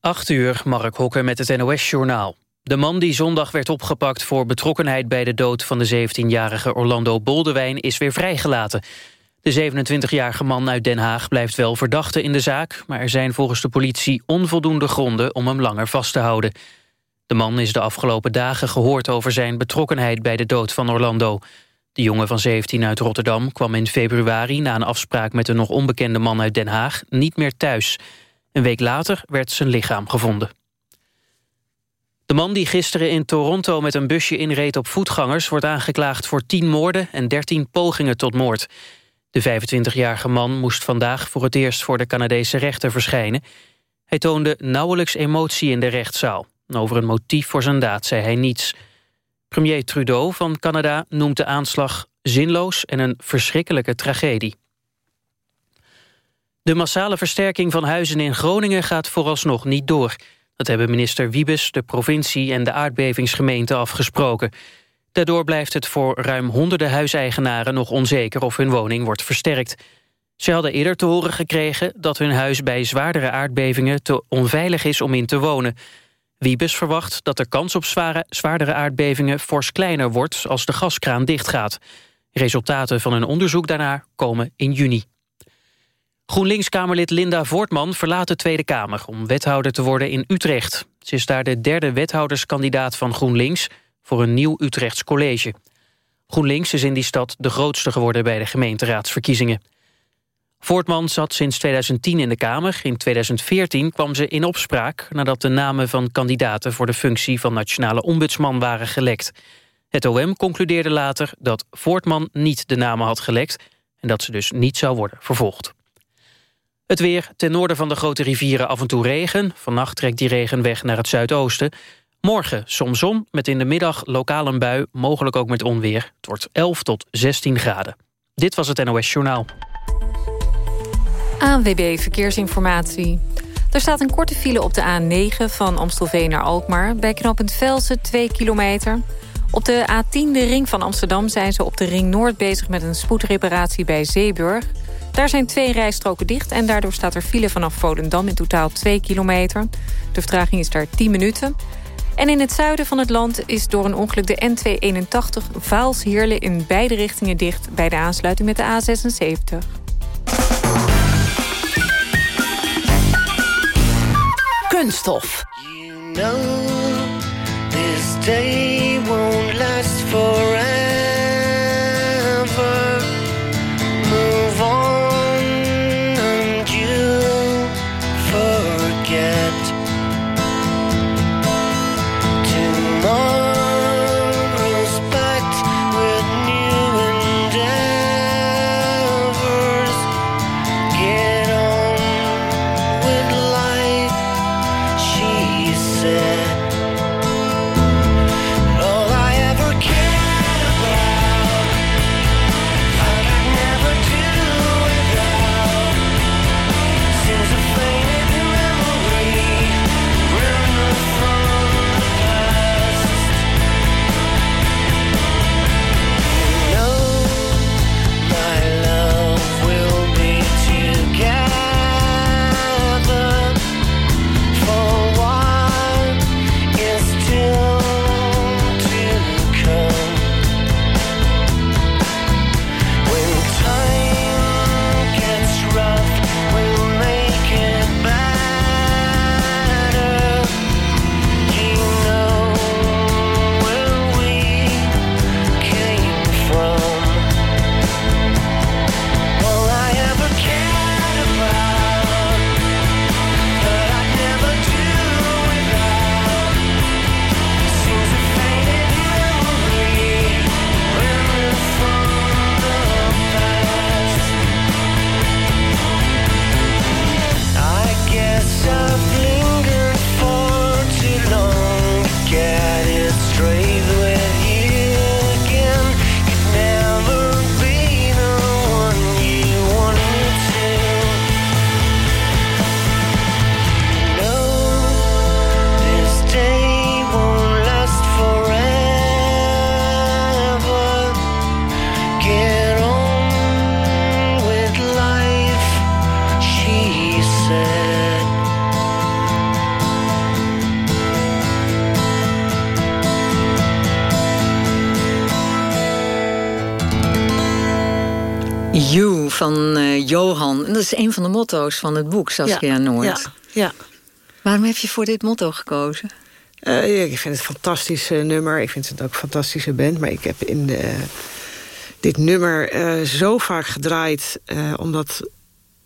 8 uur, Mark Hokker met het NOS-journaal. De man die zondag werd opgepakt voor betrokkenheid bij de dood van de 17-jarige Orlando Boldewijn is weer vrijgelaten. De 27-jarige man uit Den Haag blijft wel verdachte in de zaak... maar er zijn volgens de politie onvoldoende gronden om hem langer vast te houden. De man is de afgelopen dagen gehoord over zijn betrokkenheid bij de dood van Orlando. De jongen van 17 uit Rotterdam kwam in februari... na een afspraak met een nog onbekende man uit Den Haag niet meer thuis... Een week later werd zijn lichaam gevonden. De man die gisteren in Toronto met een busje inreed op voetgangers... wordt aangeklaagd voor 10 moorden en 13 pogingen tot moord. De 25-jarige man moest vandaag voor het eerst voor de Canadese rechter verschijnen. Hij toonde nauwelijks emotie in de rechtszaal. Over een motief voor zijn daad zei hij niets. Premier Trudeau van Canada noemt de aanslag zinloos en een verschrikkelijke tragedie. De massale versterking van huizen in Groningen gaat vooralsnog niet door. Dat hebben minister Wiebes, de provincie en de aardbevingsgemeente afgesproken. Daardoor blijft het voor ruim honderden huiseigenaren nog onzeker of hun woning wordt versterkt. Ze hadden eerder te horen gekregen dat hun huis bij zwaardere aardbevingen te onveilig is om in te wonen. Wiebes verwacht dat de kans op zware, zwaardere aardbevingen fors kleiner wordt als de gaskraan dichtgaat. Resultaten van een onderzoek daarna komen in juni. GroenLinks-Kamerlid Linda Voortman verlaat de Tweede Kamer... om wethouder te worden in Utrecht. Ze is daar de derde wethouderskandidaat van GroenLinks... voor een nieuw Utrechts college. GroenLinks is in die stad de grootste geworden... bij de gemeenteraadsverkiezingen. Voortman zat sinds 2010 in de Kamer. In 2014 kwam ze in opspraak... nadat de namen van kandidaten voor de functie van nationale ombudsman waren gelekt. Het OM concludeerde later dat Voortman niet de namen had gelekt... en dat ze dus niet zou worden vervolgd. Het weer, ten noorden van de grote rivieren af en toe regen. Vannacht trekt die regen weg naar het zuidoosten. Morgen soms zon, met in de middag lokaal een bui, mogelijk ook met onweer. Het wordt 11 tot 16 graden. Dit was het NOS Journaal. ANWB Verkeersinformatie. Er staat een korte file op de A9 van Amstelveen naar Alkmaar... bij knooppunt Velsen 2 kilometer. Op de A10, de ring van Amsterdam, zijn ze op de ring Noord bezig... met een spoedreparatie bij Zeeburg... Daar zijn twee rijstroken dicht en daardoor staat er file vanaf Volendam in totaal 2 kilometer. De vertraging is daar 10 minuten. En in het zuiden van het land is door een ongeluk de N281 Vaals-Heerlen in beide richtingen dicht bij de aansluiting met de A76. Kunststof. You know, this day won't last forever. Is een van de motto's van het boek, Saskia ja, Noord. Ja, ja. Waarom heb je voor dit motto gekozen? Uh, ik vind het een fantastisch nummer. Ik vind het ook een fantastische band. Maar ik heb in de, dit nummer uh, zo vaak gedraaid... omdat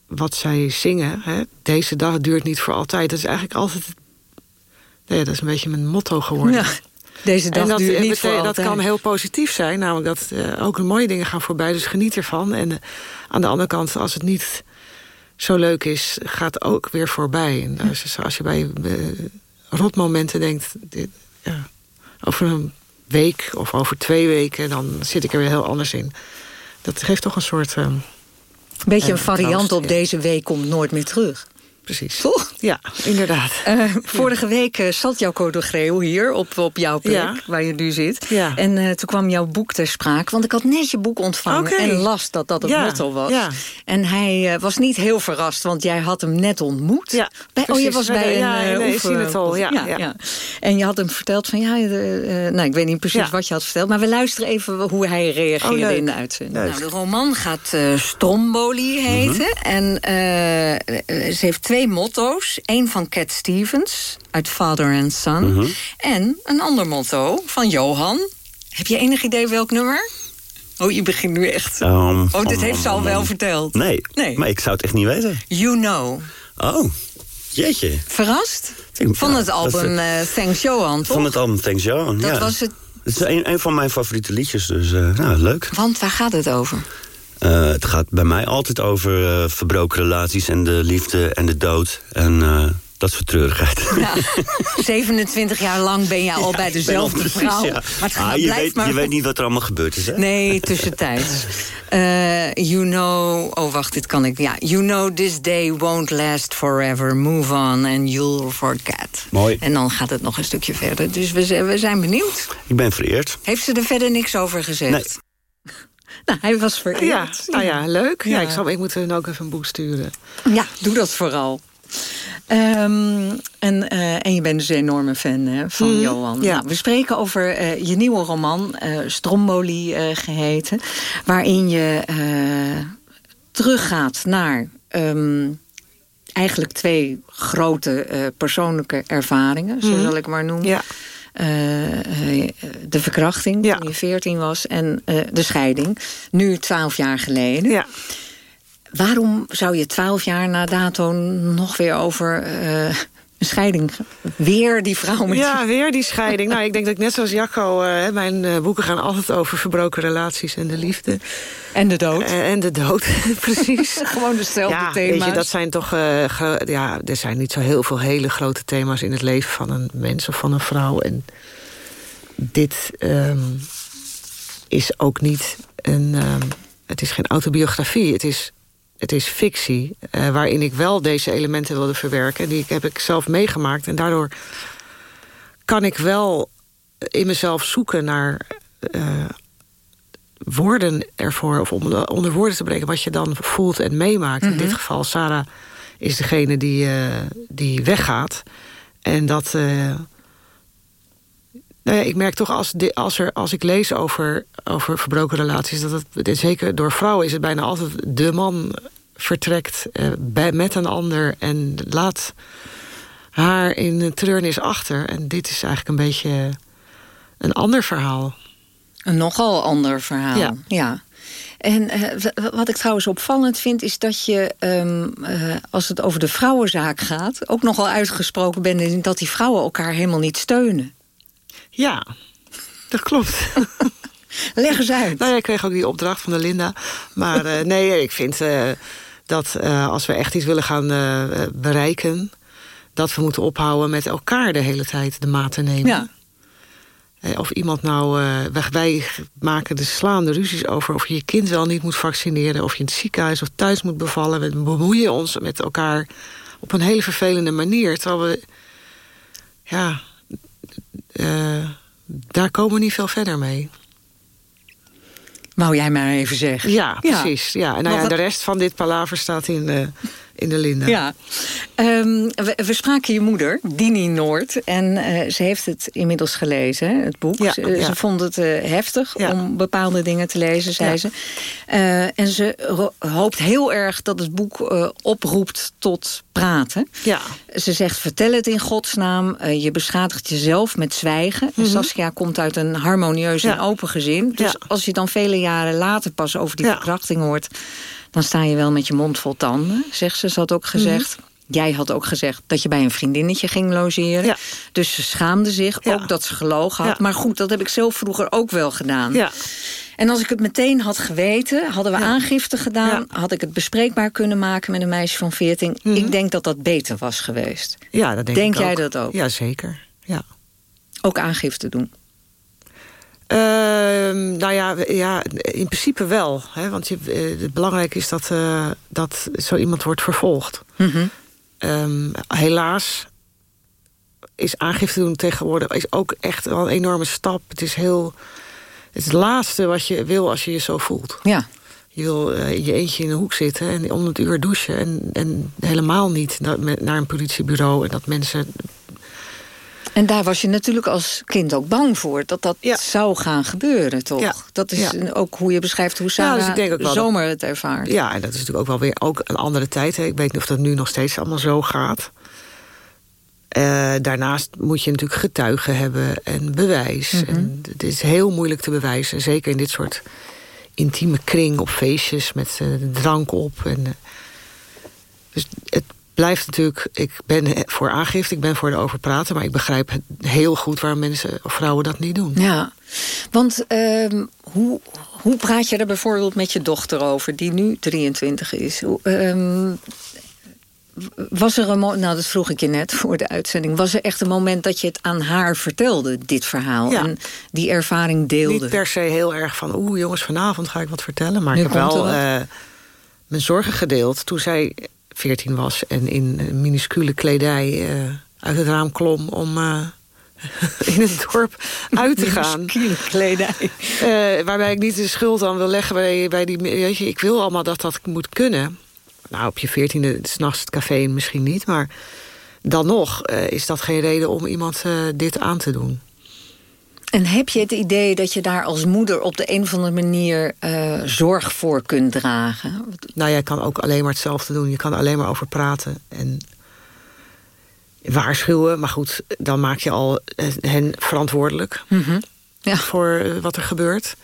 wat zij zingen, hè, deze dag duurt niet voor altijd. Dat is eigenlijk altijd... Nee, dat is een beetje mijn motto geworden. Ja. Deze dag dat, duurt niet voor Dat kan heel positief zijn. Namelijk dat ook mooie dingen gaan voorbij. Dus geniet ervan. En aan de andere kant, als het niet zo leuk is... gaat ook weer voorbij. En als, als je bij uh, rotmomenten denkt... Dit, ja, over een week of over twee weken... dan zit ik er weer heel anders in. Dat geeft toch een soort... Een beetje een variant op deze week komt nooit meer terug precies. Toch? Ja, inderdaad. Uh, vorige week uh, zat jouw Greel hier op, op jouw plek, waar je nu zit. Ja. En uh, toen kwam jouw boek ter sprake. Want ik had net je boek ontvangen okay. en las dat dat het ja. motto was. Ja. En hij was niet heel verrast, want jij had hem net ontmoet. Ja, bij, oh, je was bij een ja, nee, oefen, het al. Ja, ja, ja, En je had hem verteld van, ja, nou, ik weet niet precies wat je had verteld. Maar we luisteren even hoe hij reageerde oh, in de uitzending. Nou, de roman gaat Stromboli heten. Mm -hmm. En ze heeft twee motto's. Eén van Cat Stevens uit Father and Son. Mhm. En een ander motto van Johan. Heb je enig idee welk nummer? Oh, je begint nu echt. Um, oh, dit um, heeft ze al um, wel verteld. Nee, Nee. maar ik zou het echt niet weten. You Know. Oh, jeetje. Verrast? Van ja, het album eh, Thanks Johan, toch? Van het album Thanks Johan, Dat ja. was het. Het is een, een van mijn favoriete liedjes, dus eh, nou, leuk. Want waar gaat het over? Eh, het gaat bij mij altijd over eh, verbroken relaties en de liefde en de dood. En eh, dat soort treurigheid. Ja, 27 jaar lang ben je al bij dezelfde Precies, vrouw. ja. Maar het Ah, je, weet, maar... je weet niet wat er allemaal gebeurd is, hè? Nee, tussentijds. You know... Oh, wacht, dit kan ik... Ja, you know this day won't last forever. Move on and you'll forget. Mooi. En dan gaat het nog een stukje verder. Dus we, zijn- we zijn benieuwd. Ik ben vereerd. Heeft ze er verder niks over gezegd? Nee. Nou, hij was vereerd. Ja, nou ja, leuk. Ja. Ja. ik, zal, ik moet hun ook even een boek sturen. Ja, doe dat vooral. Ehm, en, eh, en je bent dus een enorme fan hè, van Mhm, Johan. ja. Nou, we spreken over eh, je nieuwe roman, eh, Stromboli eh, geheten. Waarin je teruggaat naar ehm, eigenlijk twee grote persoonlijke ervaringen. Zo Mhm. zal ik maar noemen. Ja. Eh, eh, de verkrachting Ja. toen je 14 was en eh, de scheiding. Nu 12 jaar geleden. Ja. Waarom zou je twaalf jaar na dato nog weer over scheiding... weer die vrouw met ja, weer die scheiding. nou, ik denk dat ik net zoals Jacco... eh, mijn eh, boeken gaan altijd over verbroken relaties en de liefde. en de dood? Eh, en de dood, precies. Gewoon dezelfde ja, thema's. Weet je, dat zijn toch, ja, er zijn niet zo heel veel hele grote thema's in het leven van een mens of van een vrouw. En dit ehm, is ook niet een, ehm, het is geen autobiografie. Het is, het is fictie, eh, waarin ik wel deze elementen wilde verwerken. Die ik- heb ik zelf meegemaakt. En daardoor kan ik wel in mezelf zoeken naar eh, woorden ervoor... of om de- onder woorden te brengen wat je dan voelt en meemaakt. In dit geval, Sarah is degene die, eh, die weggaat. En dat... nou ja, ik merk toch als, als, er, als ik lees over, over verbroken relaties... dat het, zeker door vrouwen is het bijna altijd de man vertrekt eh, bij, met een ander... en laat haar in treurnis achter. En dit is eigenlijk een beetje een ander verhaal. Een nogal ander verhaal. Ja. En eh, wat ik trouwens opvallend vind... is dat je, ehm, eh, als het over de vrouwenzaak gaat... ook nogal uitgesproken bent... in dat die vrouwen elkaar helemaal niet steunen. Ja, dat klopt. Leg eens uit. Nou ja, ik kreeg ook die opdracht van de Linda. Maar eh, nee, ik vind eh, dat eh, als we echt iets willen gaan bereiken... dat we moeten ophouden met elkaar de hele tijd de maat te nemen. Ja. Of iemand nou... wij- maken de slaande ruzies over of je je kind wel niet moet vaccineren... of je in het ziekenhuis of thuis moet bevallen. We bemoeien ons met elkaar op een hele vervelende manier. Terwijl we... Ja... daar komen we niet veel verder mee. Wou jij maar even zeggen. Ja, precies. Ja. En nou ja, de rest van dit palaver staat in, eh, in de Linde. Ja. Um, we, we, spraken je moeder, Dini Noord. En uh, ze heeft het inmiddels gelezen, het boek. Ja, ze, ja. ze, vond het uh, heftig ja. om bepaalde dingen te lezen, zei ze. Uh, en ze hoopt heel erg dat het boek oproept tot praten. Ja. Ze zegt, vertel het in godsnaam. je beschadigt jezelf met zwijgen. Mm -hmm. Saskia komt uit een harmonieus en open gezin. Dus als je dan vele jaren later pas over die verkrachting hoort dan sta je wel met je mond vol tanden, zegt ze. Ze had ook gezegd... Mm -hmm. Jij had ook gezegd dat je bij een vriendinnetje ging logeren. Ja. Dus ze schaamde zich, ja. ook dat ze gelogen had. Ja. Maar goed, dat heb ik zelf vroeger ook wel gedaan. Ja. En als ik het meteen had geweten, hadden we aangifte gedaan... had ik het bespreekbaar kunnen maken met een meisje van 14. Mm -hmm. Ik denk dat dat beter was geweest. Ja, dat denk, denk ik jij ook. dat ook? Ja, zeker. Ja. Ook aangifte doen? Uh, nou ja, ja, in principe wel. Hè, want je, uh, het belangrijke is dat, uh, dat zo iemand wordt vervolgd. Mm -hmm. um, helaas is aangifte doen tegenwoordig is ook echt wel een enorme stap. Het is heel. Het is het laatste wat je wil als je je zo voelt. Ja. Je wil in je eentje in de hoek zitten en om het uur douchen. En, en helemaal niet naar, naar een politiebureau. En dat mensen en daar was je natuurlijk als kind ook bang voor. Dat dat ja. zou gaan gebeuren, toch? Ja. Dat is ja. ook hoe je beschrijft hoe Sarah ja, dus denk ook wel zomer het ervaart. Ja, en dat is natuurlijk ook wel weer ook een andere tijd. Hè. Ik weet niet of dat nu nog steeds allemaal zo gaat. Uh, daarnaast moet je natuurlijk getuigen hebben en bewijs. Mhm. Mm -hmm. en het is heel moeilijk te bewijzen. Zeker in dit soort intieme kring op feestjes met uh, drank op. En, uh, dus het blijft natuurlijk, ik ben voor aangifte, ik ben voor de over praten... maar ik begrijp heel goed waarom mensen of vrouwen dat niet doen. Ja, want uh, hoe, hoe praat je er bijvoorbeeld met je dochter over... die nu 23 is? Uh, was er een moment, nou dat vroeg ik je net voor de uitzending... was er echt een moment dat je het aan haar vertelde, dit verhaal... Ja. en die ervaring deelde? Niet per se heel erg van, oeh jongens, vanavond ga ik wat vertellen... maar nu ik heb wel uh, mijn zorgen gedeeld toen zij 14 was en in minuscule kledij uh, uit het raam klom om uh, in het dorp uit te gaan. Minuscule kledij. Uh, waarbij ik niet de schuld aan wil leggen bij, bij die... Weet je, ik wil allemaal dat dat moet kunnen. Nou, op je veertiende, s'nachts het café misschien niet, maar dan nog is dat geen reden om iemand dit aan te doen. En heb je het idee dat je daar als moeder op de een of andere manier uh, zorg voor kunt dragen? Nou, jij kan ook alleen maar hetzelfde doen. Je kan alleen maar over praten en waarschuwen. Maar goed, dan maak je al hen verantwoordelijk mm -hmm. ja. voor wat er gebeurt.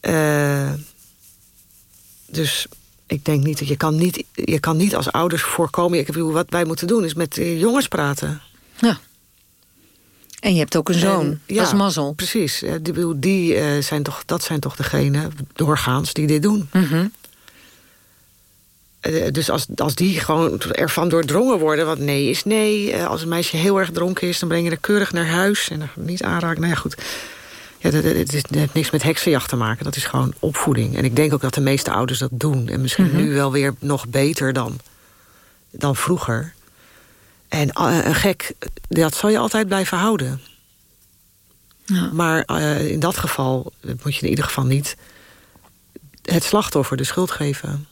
Uh, dus ik denk niet dat je kan niet, je kan niet als ouders voorkomen. Ik bedoel, wat wij moeten doen is met jongens praten. Ja. En je hebt ook een zoon, en, ja, dat is mazzel. Precies, die, die uh, zijn toch, dat zijn toch degenen, doorgaans, die dit doen. Mm -hmm. uh, dus als, als die gewoon ervan doordrongen worden, want nee is nee. Uh, als een meisje heel erg dronken is, dan breng je haar keurig naar huis... en er niet aanraken, nou ja, goed. Ja, dat, dat, dat, heeft niks met heksenjacht te maken, dat is gewoon opvoeding. En ik denk ook dat de meeste ouders dat doen. En misschien Mhm. mm -hmm. nu wel weer nog beter dan, dan vroeger... En uh, een gek, dat zal je altijd blijven houden. Ja. Maar uh, in dat geval moet je in ieder geval niet het slachtoffer de schuld geven.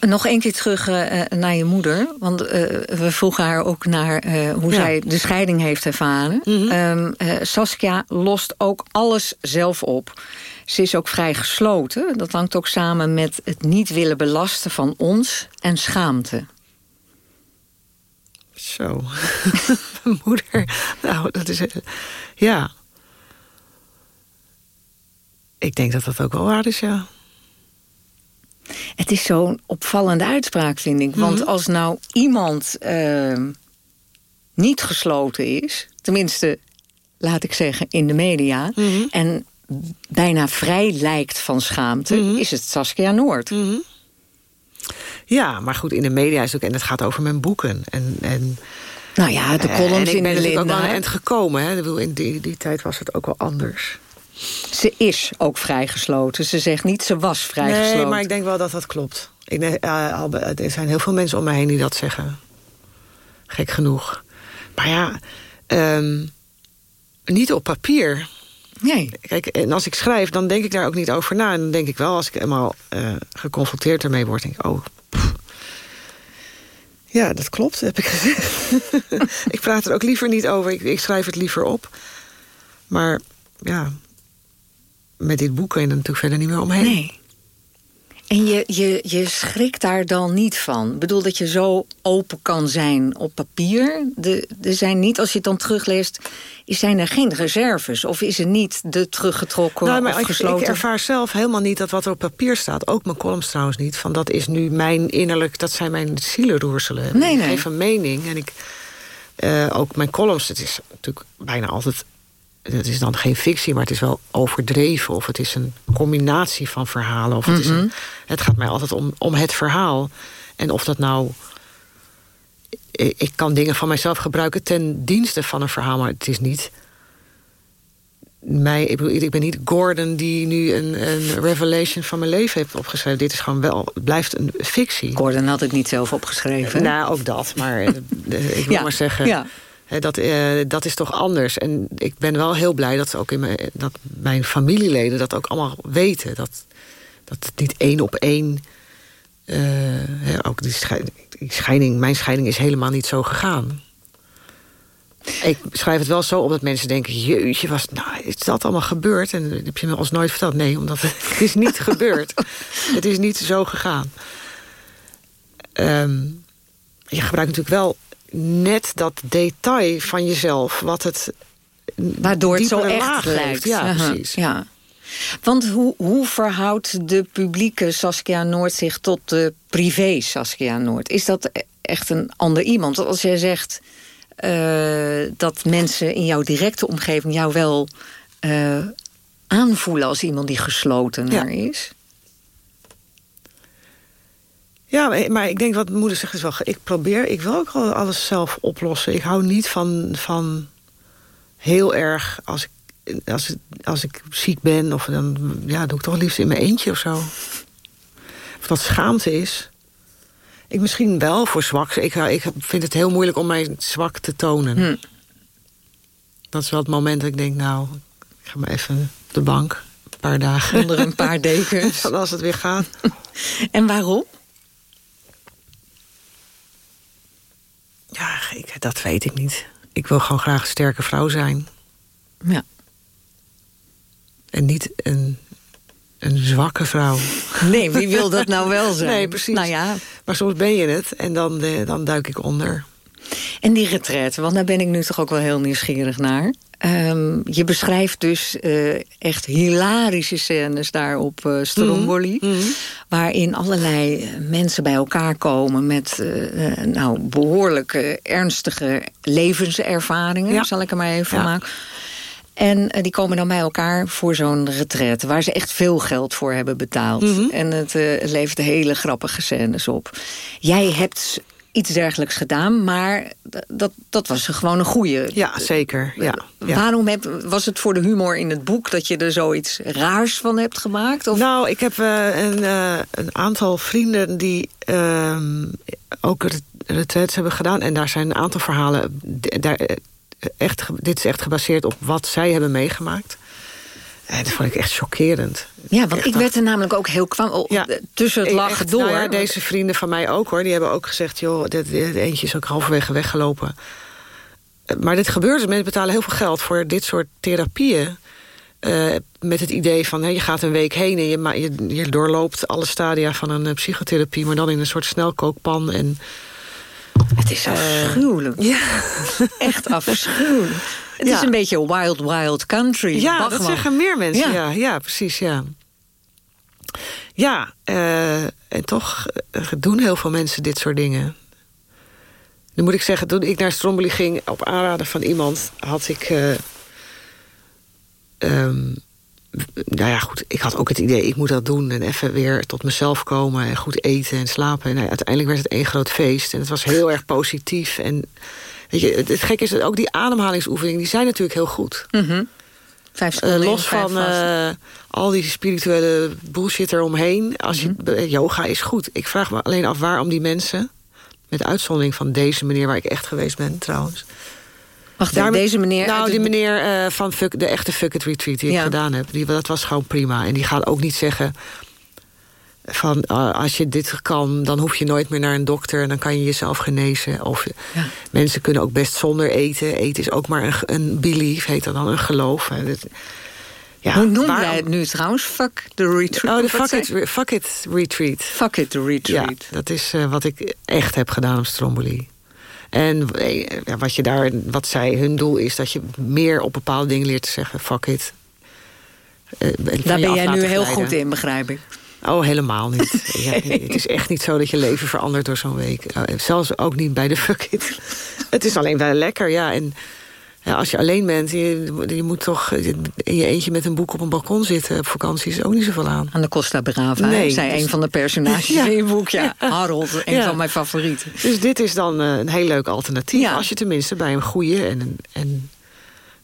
Nog één keer terug uh, naar je moeder. Want we vroegen haar ook naar hoe ja. zij de scheiding heeft ervaren. Mhm. Mm -hmm. um, Saskia lost ook alles zelf op. Ze is ook vrij gesloten. Dat hangt ook samen met het niet willen belasten van ons en schaamte. Zo. Mijn moeder. Nou, dat is... Ja. Ik denk dat dat ook wel waar is, ja. Het is zo'n opvallende uitspraak, vind ik. Want mm -hmm. als nou iemand uh, niet gesloten is... tenminste, laat ik zeggen, in de media... Mm -hmm. en bijna vrij lijkt van schaamte... Mhm. Mm -hmm. is het Saskia Noord. Ja, maar goed, in de media is het ook... en het gaat over mijn boeken. En, en, nou ja, de columns en in de ik ben Linda. ook wel aan het gekomen. Hè. In die, die tijd was het ook wel anders. Ze is ook vrijgesloten. Ze zegt niet, ze was vrijgesloten. Nee, maar ik denk wel dat dat klopt. Ik denk, uh, er zijn heel veel mensen om mij heen die dat zeggen. Gek genoeg. Maar ja, um, niet op papier. Nee. Kijk, en als ik schrijf, dan denk ik daar ook niet over na. En dan denk ik wel, als ik eenmaal uh, geconfronteerd ermee word... denk ik, oh, pff, Ja, dat klopt, heb ik gezegd. ik praat er ook liever niet over. Ik, ik, schrijf het liever op. Maar ja, met dit boek kun je er natuurlijk verder niet meer omheen. Nee. En je, je, je schrikt daar dan niet van? Ik bedoel dat je zo open kan zijn op papier. De, er zijn niet, als je het dan terugleest... zijn er geen reserves? Of is er niet de teruggetrokken nou, maar of gesloten? Ik, ervaar zelf helemaal niet dat wat er op papier staat... ook mijn columns trouwens niet... van dat is nu mijn innerlijk... dat zijn mijn zielenroerselen. Nee, nee. Ik geef een mening en ik... Uh, ook mijn columns, het is natuurlijk bijna altijd het is dan geen fictie, maar het is wel overdreven. Of het is een combinatie van verhalen. Of het, is een, mhm. het gaat mij altijd om, om het verhaal. En of dat nou... Ik kan dingen van mijzelf gebruiken ten dienste van een verhaal... maar het is niet... Mij, ik, ben niet Gordon die nu een, een revelation van mijn leven heeft opgeschreven. Dit is gewoon wel, het blijft een fictie. Gordon had het niet zelf opgeschreven. Nou, ook dat. Maar eh, ik wil maar zeggen... Ja dat, uh, dat is toch anders. En ik ben wel heel blij dat, ook in mijn, dat mijn familieleden dat ook allemaal weten. Dat, dat het niet één op één... Uh, ook die scheiding, mijn scheiding is helemaal niet zo gegaan. Ik schrijf het wel zo op dat mensen denken... jeetje, was, nou, is dat allemaal gebeurd? En heb je me als nooit verteld. Nee, omdat het, is niet gebeurd. Het is niet zo gegaan. Um, je gebruikt natuurlijk wel net dat detail van jezelf... wat het Waardoor het zo echt lijkt. Ja, precies. Ja. Want hoe, hoe verhoudt de publieke Saskia Noord zich tot de privé Saskia Noord? Is dat echt een ander iemand? Als jij zegt uh, dat mensen in jouw directe omgeving jou wel uh, aanvoelen als iemand die gesloten ja. is. Ja, maar ik denk wat moeder zegt is wel... Ik probeer, ik wil ook alles zelf oplossen. Ik hou niet van, van heel erg... Als ik, als, als ik ziek ben, of dan ja, doe ik toch liefst in mijn eentje of zo. Of dat schaamte is. Ik misschien wel voor zwak. Ik, ik vind het heel moeilijk om mij zwak te tonen. Hm. Dat is wel het moment dat ik denk, nou, ik ga maar even op de bank. Een paar dagen. Onder een paar dekens. als het weer gaat. en waarom? Ja, ik, dat weet ik niet. Ik wil gewoon graag een sterke vrouw zijn. Ja. En niet een, een zwakke vrouw. Nee, wie wil dat nou wel zijn? Nee, precies. Nou ja. Maar soms ben je het en dan, eh, dan duik ik onder. En die retraite, want daar ben ik nu toch ook wel heel nieuwsgierig naar. Um, je beschrijft dus uh, echt hilarische scènes daar op uh, Stromboli. Mm -hmm. Waarin allerlei mensen bij elkaar komen met uh, nou, behoorlijke ernstige levenservaringen. Ja. Zal ik er maar even van maken. En die komen dan bij elkaar voor zo'n retraite... waar ze echt veel geld voor hebben betaald. Mm -hmm. En het, het levert hele grappige scènes op. Jij hebt iets dergelijks gedaan, maar dat, dat was gewoon een goede. Ja, zeker. Ja, Waarom heb, was het voor de humor in het boek dat je er zoiets raars van hebt gemaakt? Of? Nou, ik heb uh, een, uh, een aantal vrienden die uh, ook retraits hebben gedaan. En daar zijn een aantal verhalen. Daar, eh, echt, dit is echt gebaseerd op wat zij hebben meegemaakt. Eh, dat vond ik echt chockerend. Ja, want ik werd er namelijk ook heel kwam ja, tussen het lachen door. Nou ja, deze vrienden van mij ook hoor. Die hebben ook gezegd, joh, dit, dit eentje is ook halverwege weggelopen. Eh, maar dit gebeurt dus. Mensen betalen heel veel geld voor dit soort therapieën. Uh, met het idee van, hè, je gaat een week heen... en je, je, je doorloopt alle stadia van een psychotherapie... maar dan in een soort snelkookpan. En, het is afschuwelijk. Uh, ja. Echt afschuwelijk. Het is een beetje wild, wild country. Ja, dat zeggen meer mensen. Ja, ja, precies, ja. Ja, uh, en toch uh, doen heel veel mensen dit soort dingen. Nu moet ik zeggen, toen ik naar Stromboli ging... op aanraden van iemand, had ik... Uh, um, nou ja, goed, ik had ook het idee, ik moet dat doen... en even weer tot mezelf komen en goed eten en slapen. En nou, uiteindelijk werd het één groot feest. En het was heel erg positief en het gekke is dat ook die ademhalingsoefeningen... die zijn natuurlijk heel goed. Mm -hmm. Vijf uh, los van uh, al die spirituele bullshit eromheen. Als je, mhm. eh, yoga is goed. Ik vraag me alleen af waarom die mensen... met uitzondering van deze meneer waar ik echt geweest ben trouwens... Wacht, Daar, deze meneer... Nou, die meneer uh, van fuck, de echte Fuck It Retreat die ik gedaan heb... Die, dat was gewoon prima. En die gaat ook niet zeggen... van uh, als je dit kan, dan hoef je nooit meer naar een dokter... en dan kan je jezelf genezen. Of ja. mensen kunnen ook best zonder eten. Eten is ook maar een, een belief, heet dat dan, een geloof. Ja, Hoe noem jij het nu trouwens? Fuck the retreat? Oh, de fuck it, fuck it retreat. Fuck it retreat. Ja, dat is uh, wat ik echt heb gedaan op Stromboli. En ja, wat, je daar, wat zij, hun doel is dat je meer op bepaalde dingen leert te zeggen. Fuck it. Uh, daar ben jij nu heel goed in, begrijp ik. Oh, helemaal niet. Ja, het is echt niet zo dat je leven verandert door zo'n week. Uh, zelfs ook niet bij de fuck it. Het is alleen wel lekker, ja. En ja, als je alleen bent, je, je moet toch in je eentje met een boek op een balkon zitten. Op vakantie is ook niet zoveel aan. Aan de Costa Brava, nee, zei dus, een van de personages in je boek. Ja, Harold, een van mijn favorieten. Dus dit is dan eh, een heel leuk alternatief. Als je tenminste bij een goede en een, en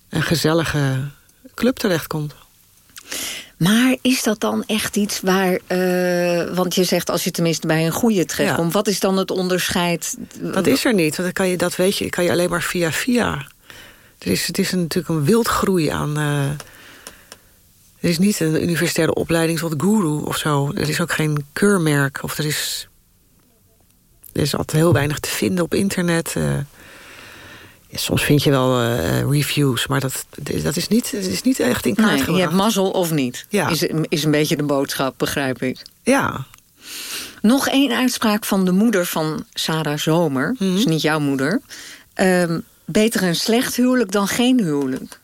een gezellige club terechtkomt. Maar is dat dan echt iets waar... Uh, want je zegt als je tenminste bij een goede terechtkomt... Ja. wat is dan het onderscheid? Dat is er niet, want dat, kan je, dat weet je, kan je alleen maar via via. Er is, het is natuurlijk een wildgroei aan... Uh, er is niet een universitaire opleiding zoals guru of zo. Er is ook geen keurmerk. Of er is, er is altijd heel weinig te vinden op internet. Uh, soms vind je wel uh, reviews, maar dat, dat, is niet, dat is niet echt in kaart nee, gebracht. Je hebt mazzel of niet, ja. is, is een beetje de boodschap, begrijp ik. Ja. Nog één uitspraak van de moeder van Sarah Zomer. Mm -hmm. is niet jouw moeder. Um, beter een slecht huwelijk dan geen huwelijk.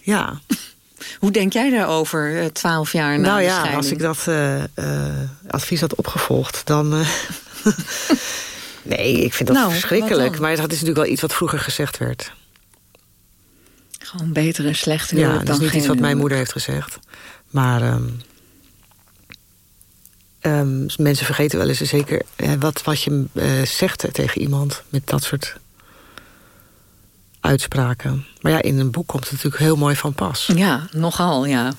Ja. Hoe denk jij daarover, eh, twaalf jaar na nou ja, als ik dat uh, advies had opgevolgd, dan... nee, ik vind dat nou, verschrikkelijk. Maar dat is natuurlijk wel iets wat vroeger gezegd werd. Gewoon beter een slecht huwelijk ja, dat is niet iets wat mijn moeder heeft gezegd. Maar... Um, Um, mensen vergeten wel eens zeker wat, wat je uh, zegt tegen iemand met dat soort uitspraken. Maar ja, in een boek komt het natuurlijk heel mooi van pas. Ja, nogal, ja. Uh,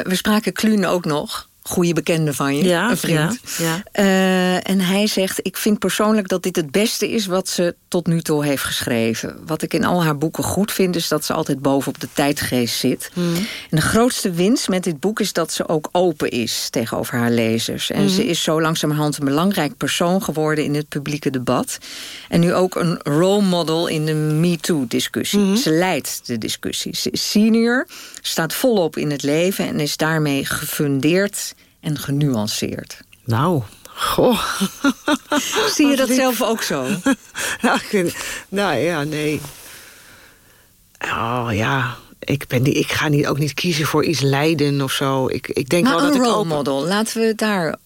we spraken Kluun ook nog goede bekende van je, ja, een vriend. Ja, ja. Uh, en hij zegt, ik vind persoonlijk dat dit het beste is... wat ze tot nu toe heeft geschreven. Wat ik in al haar boeken goed vind... is dat ze altijd bovenop de tijdgeest zit. Mm. En de grootste winst met dit boek is dat ze ook open is... tegenover haar lezers. En mm. ze is zo langzamerhand een belangrijk persoon geworden... in het publieke debat. En nu ook een role model in de MeToo-discussie. Mm. Ze leidt de discussie. Ze is senior, staat volop in het leven... en is daarmee gefundeerd en genuanceerd. Nou, goh. Zie je dat zelf ook zo? nou, nou ja, nee. Oh ja, ik, ben die, ik ga niet, ook niet kiezen voor iets lijden of zo. Ik, ik denk maar wel dat ik role model, laten we daar...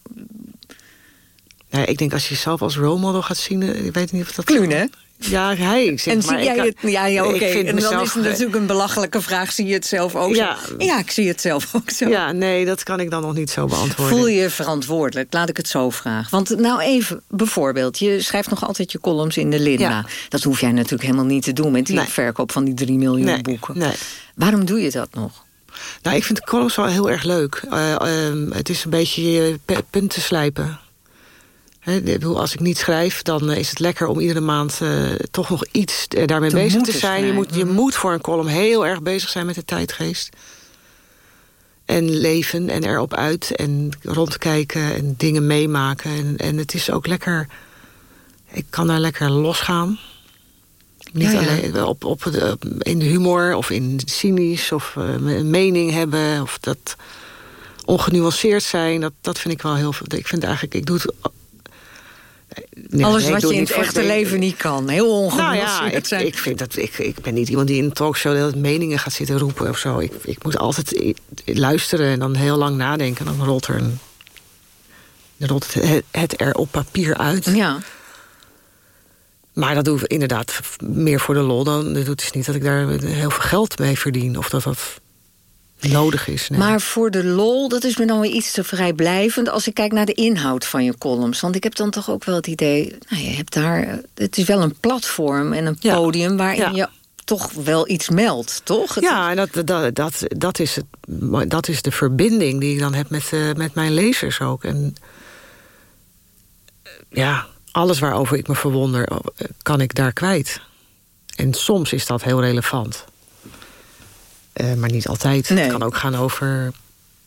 Ja, ik denk als je jezelf als role model gaat zien... Eh, ik weet niet of dat... Kluun, hè? Ja, hij. Zeg, en zie jij het? Ja, ja oké. En dan is het natuurlijk een belachelijke vraag. Zie je het zelf ook ja. zo? Ja, ik zie het zelf ook zo. Ja, nee, dat kan ik dan nog niet zo beantwoorden. Voel je verantwoordelijk? Laat ik het zo vragen. Want nou even, bijvoorbeeld, je schrijft nog altijd je columns in de Linda. Ja. Dat hoef jij natuurlijk helemaal niet te doen met die nee. verkoop van die 3 miljoen nee. boeken. Nee. Waarom doe je dat nog? Nou, ik vind de columns wel heel erg leuk. Uh, uh, het is een beetje je punten slijpen. Als ik niet schrijf, dan is het lekker om iedere maand uh, toch nog iets daarmee te bezig te zijn. Je moet, je moet voor een column heel erg bezig zijn met de tijdgeest. En leven en erop uit en rondkijken en dingen meemaken. En, en het is ook lekker... Ik kan daar lekker losgaan. Niet ja, ja. alleen op, op de, in de humor of in cynisch of uh, een mening hebben. Of dat ongenuanceerd zijn. Dat, dat vind ik wel heel veel. Ik vind eigenlijk, ik doe het Nee, Alles wat je in het echte leven niet kan. Heel ongenuanceerd nou ja, ik, zijn. Ik, vind dat, ik, ik ben niet iemand die in een talkshow meningen gaat zitten roepen of zo. Ik, ik moet altijd luisteren en dan heel lang nadenken. En dan rolt er een, dan rolt het, het er op papier uit. Ja. Maar dat doe ik inderdaad meer voor de lol. Dan, het is niet dat ik daar heel veel geld mee verdien. Of dat dat nodig is. Nee. Maar voor de lol, dat is me dan weer iets te vrijblijvend... als ik kijk naar de inhoud van je columns. Want ik heb dan toch ook wel het idee... Nou, je hebt daar, het is wel een platform en een podium... waarin ja. je toch wel iets meldt, toch? Het ja, en dat, dat, dat, dat, is het, dat is de verbinding die ik dan heb met, uh, met mijn lezers ook. En ja, alles waarover ik me verwonder, kan ik daar kwijt. En soms is dat heel relevant. Uh, maar niet altijd. Nee. Het kan ook gaan over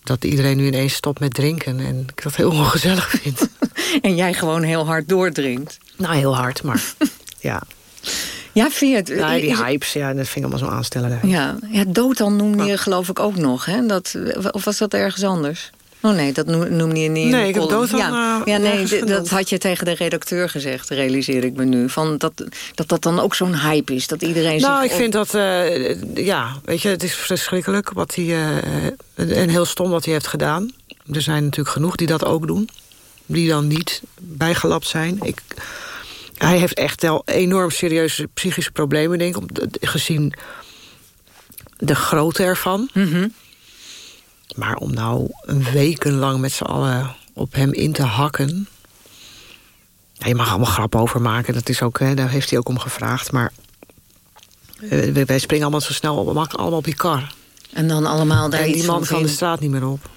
dat iedereen nu ineens stopt met drinken. En ik dat heel ongezellig vind. en jij gewoon heel hard doordrinkt. Nou, heel hard, maar ja. Ja, vind je het... Ja, die hypes, ja, dat vind ik allemaal zo aanstellerij. Ja, ja Dotan noemde je geloof ik ook nog, hè? Dat, of was dat ergens anders? Oh nee, dat noemde je niet. Nee, ik heb dood ja. Uh, ja, nee, dat had je tegen de redacteur gezegd, realiseer ik me nu. Van dat, dat dat dan ook zo'n hype is, dat iedereen Nou, ik vind dat, uh, ja, weet je, het is verschrikkelijk wat hij, uh, en heel stom wat hij heeft gedaan. Er zijn natuurlijk genoeg die dat ook doen. Die dan niet bijgelapt zijn. Ik, hij heeft echt wel enorm serieuze psychische problemen, denk ik. Gezien de grootte ervan. Mm maar om nou een wekenlang met z'n allen op hem in te hakken... Je mag allemaal grappen over maken, dat is ook, hè, daar heeft hij ook om gevraagd. Maar uh, wij springen allemaal zo snel op, allemaal op die kar. En dan allemaal daar en die man van de straat niet meer op.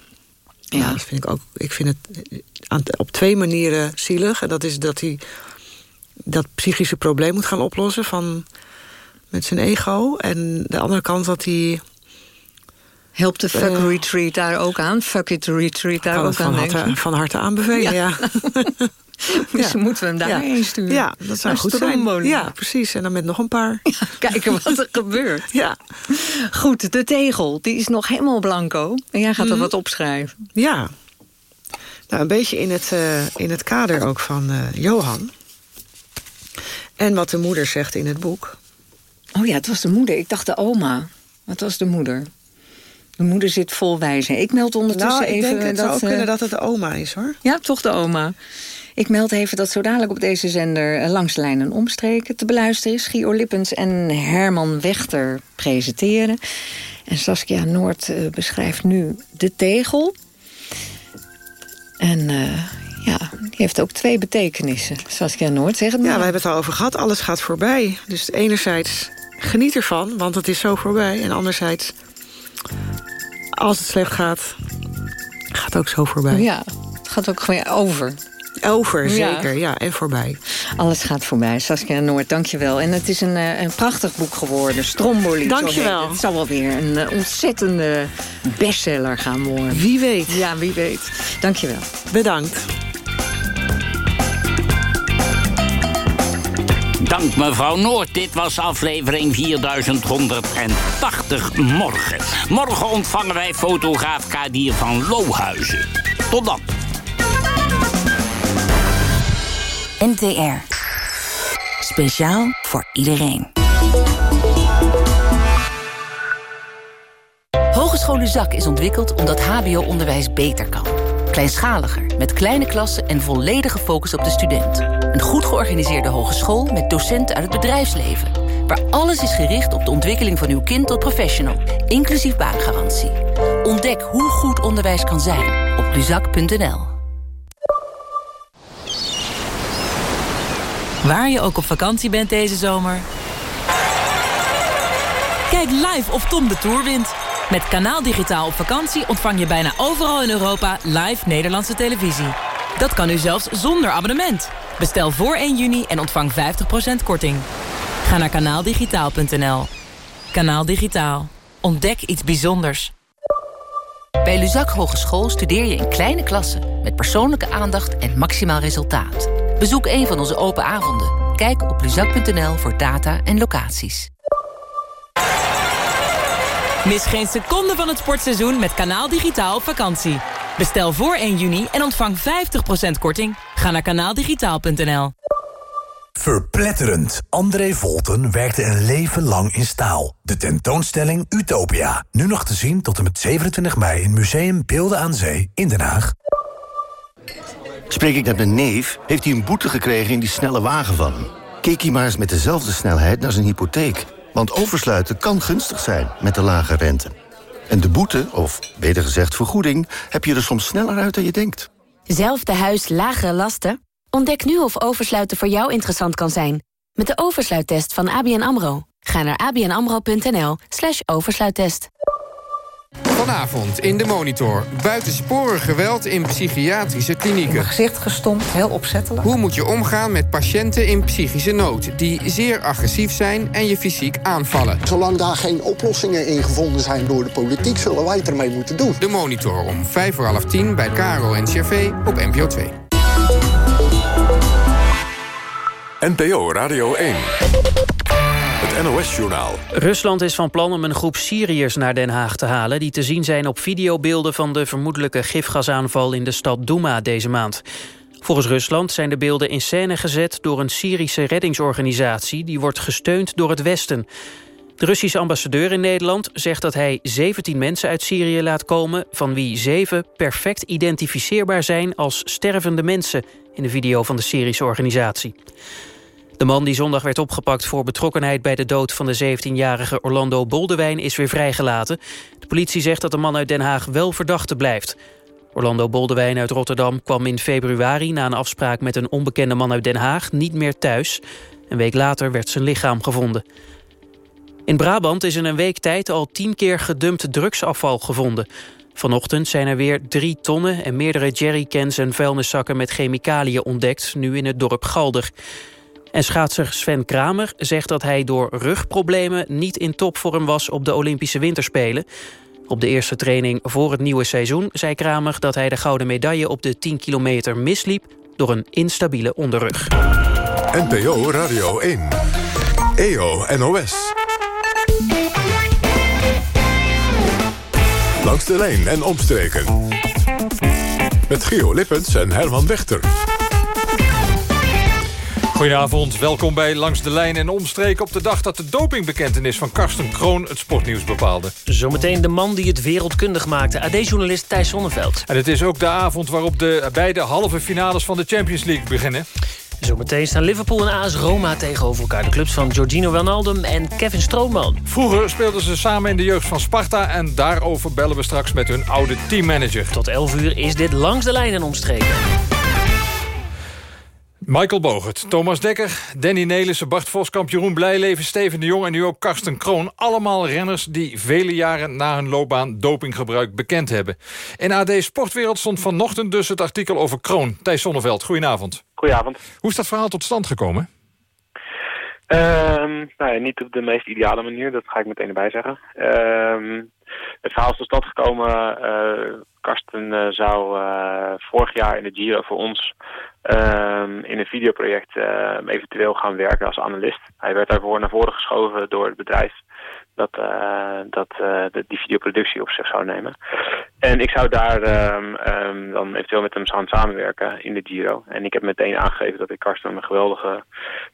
Ja. ja. dat vind ik ook. Ik vind het aan, op twee manieren zielig. En dat is dat hij dat psychische probleem moet gaan oplossen van, met zijn ego. En de andere kant dat hij Helpt de fuck uh, retreat daar ook aan? Fuck it retreat daar ook aan, harte, Van harte aanbevelen, ja. ja. dus ja. moeten we hem daarheen ja. sturen. Ja, dat zou goed zijn. Ja, precies. En dan met nog een paar. Ja, kijken wat er gebeurt. Ja. Goed, de tegel, die is nog helemaal blanco. En jij gaat Mhm. er wat opschrijven. Ja. Nou, een beetje in het, uh, in het kader ook van uh, Johan. En wat de moeder zegt in het boek. Oh ja, het was de moeder. Ik dacht de oma. Wat was de moeder? De moeder zit vol wijze. Ik meld ondertussen nou, ik even... Denk, het dat, zou ook uh, kunnen dat het de oma is, hoor. Ja, toch de oma. Ik meld even dat zo dadelijk op deze zender... Uh, langs de lijn en omstreken te beluisteren is. Gio Lippens en Herman Wechter presenteren. En Saskia Noord uh, beschrijft nu de tegel. En ja, die heeft ook twee betekenissen. Saskia Noord, zeg het maar. Ja, we hebben het al over gehad. Alles gaat voorbij. Dus enerzijds geniet ervan, want het is zo voorbij. En anderzijds als het slecht gaat, gaat het ook zo voorbij. Ja, het gaat ook gewoon over. Over, zeker. Ja. ja, en voorbij. Alles gaat voorbij. Saskia Noord, dankjewel. En het is een, een prachtig boek geworden. Stromboli. Dankjewel. Het zal wel weer een ontzettende bestseller gaan worden. Wie weet. Ja, wie weet. Dankjewel. Bedankt. Dank mevrouw Noord. Dit was aflevering 4180 morgen. Morgen ontvangen wij fotograaf Kadir van Lohuizen. Tot dan. NTR. Speciaal voor iedereen. Hogeschool Luzak is ontwikkeld omdat hbo-onderwijs beter kan. Kleinschaliger, met kleine klassen en volledige focus op de student. Een goed georganiseerde hogeschool met docenten uit het bedrijfsleven. Waar alles is gericht op de ontwikkeling van uw kind tot professional. Inclusief baangarantie. Ontdek hoe goed onderwijs kan zijn op luzak.nl. Waar je ook op vakantie bent deze zomer. Kijk live of Tom de Tour wint. Met Kanaal Digitaal op vakantie ontvang je bijna overal in Europa live Nederlandse televisie. Dat kan nu zelfs zonder abonnement. Bestel voor 1 juni en ontvang 50% korting. Ga naar kanaaldigitaal.nl. Kanaal Digitaal. Ontdek iets bijzonders. Bij Luzak Hogeschool studeer je in kleine klassen... met persoonlijke aandacht en maximaal resultaat. Bezoek een van onze open avonden. Kijk op luzak.nl voor data en locaties. Mis geen seconde van het sportseizoen met Kanaal Digitaal op vakantie. Bestel voor 1 juni en ontvang 50% korting. Ga naar kanaaldigitaal.nl. Verpletterend. André Volten werkte een leven lang in staal. De tentoonstelling Utopia. Nu nog te zien tot en met 27 mei in Museum Beelden aan Zee in Den Haag. Spreek ik met mijn neef, heeft hij een boete gekregen in die snelle wagen van hem. Keek hij maar eens met dezelfde snelheid naar zijn hypotheek. Want oversluiten kan gunstig zijn met de lage rente. En de boete, of beter gezegd vergoeding, heb je er soms sneller uit dan je denkt. Zelfde huis, lagere lasten? Ontdek nu of oversluiten voor jou interessant kan zijn. Met de oversluittest van ABN AMRO. Ga naar abnamro.nl slash oversluittest. Vanavond in de Monitor. Buitensporig geweld in psychiatrische klinieken. Mijn gezicht gestompt, heel opzettelijk. Hoe moet je omgaan met patiënten in psychische nood... die zeer agressief zijn en je fysiek aanvallen? Zolang daar geen oplossingen in gevonden zijn door de politiek... zullen wij het ermee moeten doen. De Monitor om vijf voor half tien bij Caro en CV op NPO 2. NPO Radio 1. Rusland is van plan om een groep Syriërs naar Den Haag te halen... die te zien zijn op videobeelden van de vermoedelijke gifgasaanval... in de stad Douma deze maand. Volgens Rusland zijn de beelden in scène gezet... door een Syrische reddingsorganisatie... die wordt gesteund door het Westen. De Russische ambassadeur in Nederland zegt dat hij 17 mensen uit Syrië laat komen... van wie zeven perfect identificeerbaar zijn als stervende mensen... in de video van de Syrische organisatie. De man die zondag werd opgepakt voor betrokkenheid bij de dood van de 17-jarige Orlando Boldewijn is weer vrijgelaten. De politie zegt dat de man uit Den Haag wel verdachte blijft. Orlando Boldewijn uit Rotterdam kwam in februari na een afspraak met een onbekende man uit Den Haag niet meer thuis. Een week later werd zijn lichaam gevonden. In Brabant is in een week tijd al tien keer gedumpt drugsafval gevonden. Vanochtend zijn er weer drie tonnen en meerdere jerrycans en vuilniszakken met chemicaliën ontdekt, nu in het dorp Galder. En schaatser Sven Kramer zegt dat hij door rugproblemen... niet in topvorm was op de Olympische Winterspelen. Op de eerste training voor het nieuwe seizoen zei Kramer... dat hij de gouden medaille op de 10 kilometer misliep... door een instabiele onderrug. NPO Radio 1. EO NOS. Langs de lijn en omstreken. Met Geo Lippens en Herman Wechter. Goedenavond, welkom bij Langs de Lijn en Omstreken... op de dag dat de dopingbekentenis van Karsten Kroon het sportnieuws bepaalde. Zometeen de man die het wereldkundig maakte, AD-journalist Thijs Zonneveld. En het is ook de avond waarop de beide halve finales van de Champions League beginnen. Zometeen staan Liverpool en AS Roma tegenover elkaar. De clubs van Giorgino Wijnaldum en Kevin Strootman. Vroeger speelden ze samen in de jeugd van Sparta... en daarover bellen we straks met hun oude teammanager. Tot 11 uur is dit Langs de Lijn en Omstreken. Michael Bogert, Thomas Dekker, Danny Nelissen, Bart Voskamp, Jeroen Blijleven, Steven de Jong en nu ook Karsten Kroon. Allemaal renners die vele jaren na hun loopbaan dopinggebruik bekend hebben. In AD Sportwereld stond vanochtend dus het artikel over Kroon. Thijs Sonneveld, goedenavond. Goedenavond. Hoe is dat verhaal tot stand gekomen? Um, nou ja, niet op de meest ideale manier, dat ga ik meteen erbij zeggen. Um, het verhaal is tot stand gekomen. Uh, Karsten uh, zou uh, vorig jaar in de Giro voor ons um, in een videoproject eventueel gaan werken als analist. Hij werd daarvoor naar voren geschoven door het bedrijf dat, dat de, die videoproductie op zich zou nemen. En ik zou daar dan eventueel met hem gaan samenwerken in de Giro. En ik heb meteen aangegeven dat ik Karsten een geweldige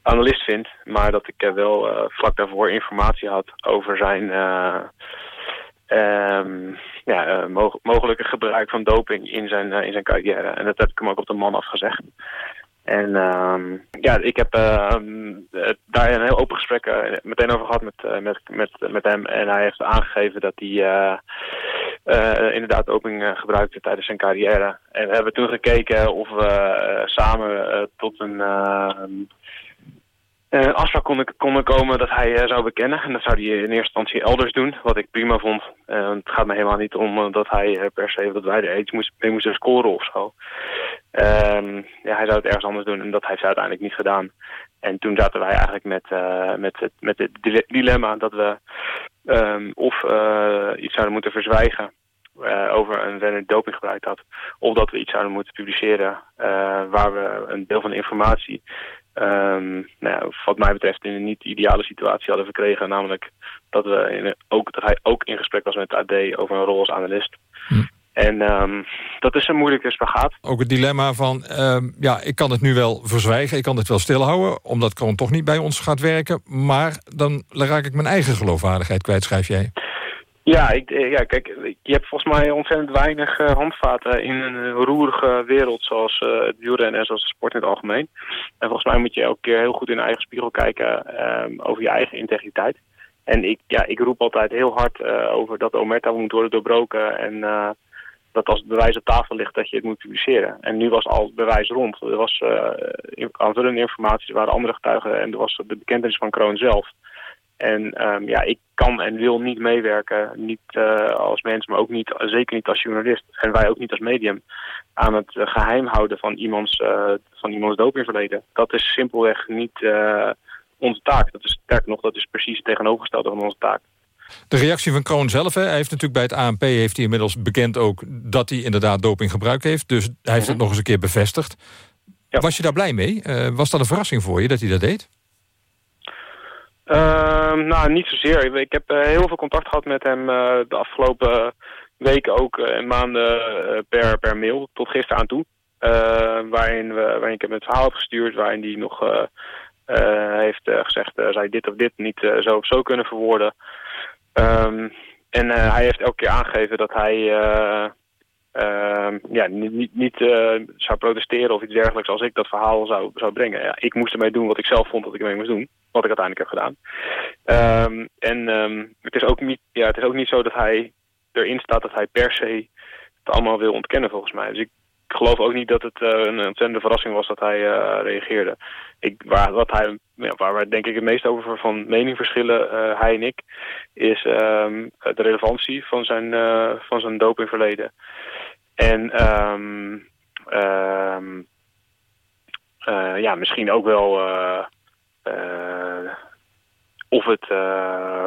analist vind. Maar dat ik wel vlak daarvoor informatie had over zijn um, ja, mog mogelijke gebruik van doping in zijn, uh, in zijn carrière. En dat heb ik hem ook op de man afgezegd. En um, ja, ik heb uh, daar een heel open gesprek meteen over gehad met, met, met, met hem. En hij heeft aangegeven dat hij inderdaad doping gebruikte tijdens zijn carrière. En we hebben toen gekeken of we samen tot een uh, afspraak kon, konden komen dat hij uh, zou bekennen. En dat zou hij in eerste instantie elders doen, wat ik prima vond. Uh, het gaat me helemaal niet om dat hij per se dat wij er iets moest, mee moesten scoren of zo. Ehm, ja, hij zou het ergens anders doen en dat heeft hij uiteindelijk niet gedaan. En toen zaten wij eigenlijk met, met, het, met het dilemma dat we um, of iets zouden moeten verzwijgen over een renner doping gebruikt had. Of dat we iets zouden moeten publiceren waar we een deel van de informatie Um, nou ja, wat mij betreft in een niet ideale situatie hadden verkregen. Namelijk dat, we in, ook, dat hij ook in gesprek was met AD over een rol als analist. Hm. En um, dat is een moeilijke spagaat. Ook het dilemma van, um, ja, ik kan het nu wel verzwijgen, ik kan het wel stilhouden, omdat Kroon toch niet bij ons gaat werken, maar dan raak ik mijn eigen geloofwaardigheid kwijt, schrijf jij. Ja, ik, eh, ja, kijk, je hebt volgens mij ontzettend weinig uh, handvaten in een uh, roerige wereld zoals uh, het wielrennen en zoals de sport in het algemeen. En volgens mij moet je elke keer heel goed in je eigen spiegel kijken um, over je eigen integriteit. En ik, ja, ik roep altijd heel hard over dat de omerta moet worden doorbroken en dat als het bewijs op tafel ligt dat je het moet publiceren. En nu was al het bewijs rond. Er was aanvullende informatie, er waren andere getuigen en er was de bekentenis van Kroon zelf. En ehm, ja, ik kan en wil niet meewerken, niet uh, als mens, maar ook niet, zeker niet als journalist. En wij ook niet als medium aan het uh, geheim houden van iemands, uh, van iemands dopingverleden. Dat is simpelweg niet onze taak. Dat is sterk nog, dat is precies het tegenovergestelde van onze taak. De reactie van Kroon zelf, hè, hij heeft natuurlijk bij het ANP heeft hij inmiddels bekend ook dat hij inderdaad doping gebruikt heeft. Dus hij heeft het nog eens een keer bevestigd. Ja. Was je daar blij mee? was dat een verrassing voor je dat hij dat deed? Uh, nou, niet zozeer. Ik heb uh, heel veel contact gehad met hem uh, de afgelopen weken ook en maanden per, per mail, tot gisteren aan toe. waarin, we, waarin ik hem het verhaal heb gestuurd, waarin hij nog heeft gezegd, zou dit of dit niet zo of zo kunnen verwoorden. Um, en hij heeft elke keer aangegeven dat hij ja, niet, niet, niet zou protesteren of iets dergelijks als ik dat verhaal zou, zou brengen. Ja, ik moest ermee doen wat ik zelf vond dat ik ermee moest doen wat ik uiteindelijk heb gedaan. Um, en um, het, is ook niet, ja, het is ook niet zo dat hij erin staat dat hij per se het allemaal wil ontkennen volgens mij. Dus ik geloof ook niet dat het uh, een ontzettende verrassing was dat hij uh, reageerde. Ik, waar, wat hij, ja, waar denk ik het meest over van mening verschillen, hij en ik, is de relevantie van zijn, van zijn dopingverleden. En um, um, ja, misschien ook wel uh, of het uh,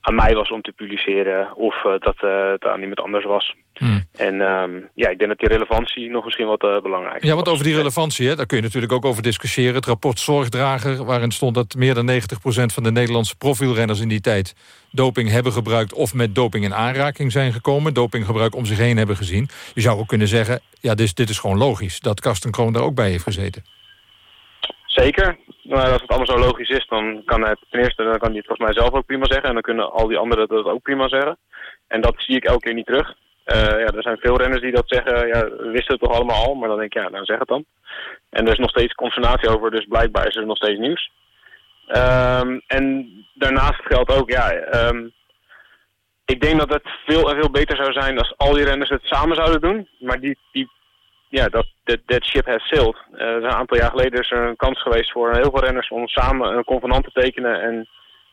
aan mij was om te publiceren of uh, dat het aan iemand anders was. Hmm. En um, ja, ik denk dat die relevantie nog misschien wat belangrijk is. Ja, want over die relevantie, hè, daar kun je natuurlijk ook over discussiëren. Het rapport Zorgdrager, waarin stond dat meer dan 90% van de Nederlandse profielrenners in die tijd doping hebben gebruikt of met doping in aanraking zijn gekomen. Dopinggebruik om zich heen hebben gezien. Je zou ook kunnen zeggen, ja, dit, dit is gewoon logisch dat Karsten Kroon daar ook bij heeft gezeten. Zeker. Maar als het allemaal zo logisch is, dan kan hij ten eerste dan kan hij het volgens mij zelf ook prima zeggen. En dan kunnen al die anderen dat ook prima zeggen. En dat zie ik elke keer niet terug. Uh, ja, er zijn veel renners die dat zeggen, ja, we wisten het toch allemaal al. Maar dan denk ik, ja, nou zeg het dan. En er is nog steeds consternatie over, dus blijkbaar is er nog steeds nieuws. Um, en daarnaast geldt ook, ja, um, ik denk dat het veel en veel beter zou zijn als al die renners het samen zouden doen. Maar die, die ja, dat that, ship has sailed. Uh, een aantal jaar geleden is er een kans geweest voor heel veel renners om samen een convenant te tekenen en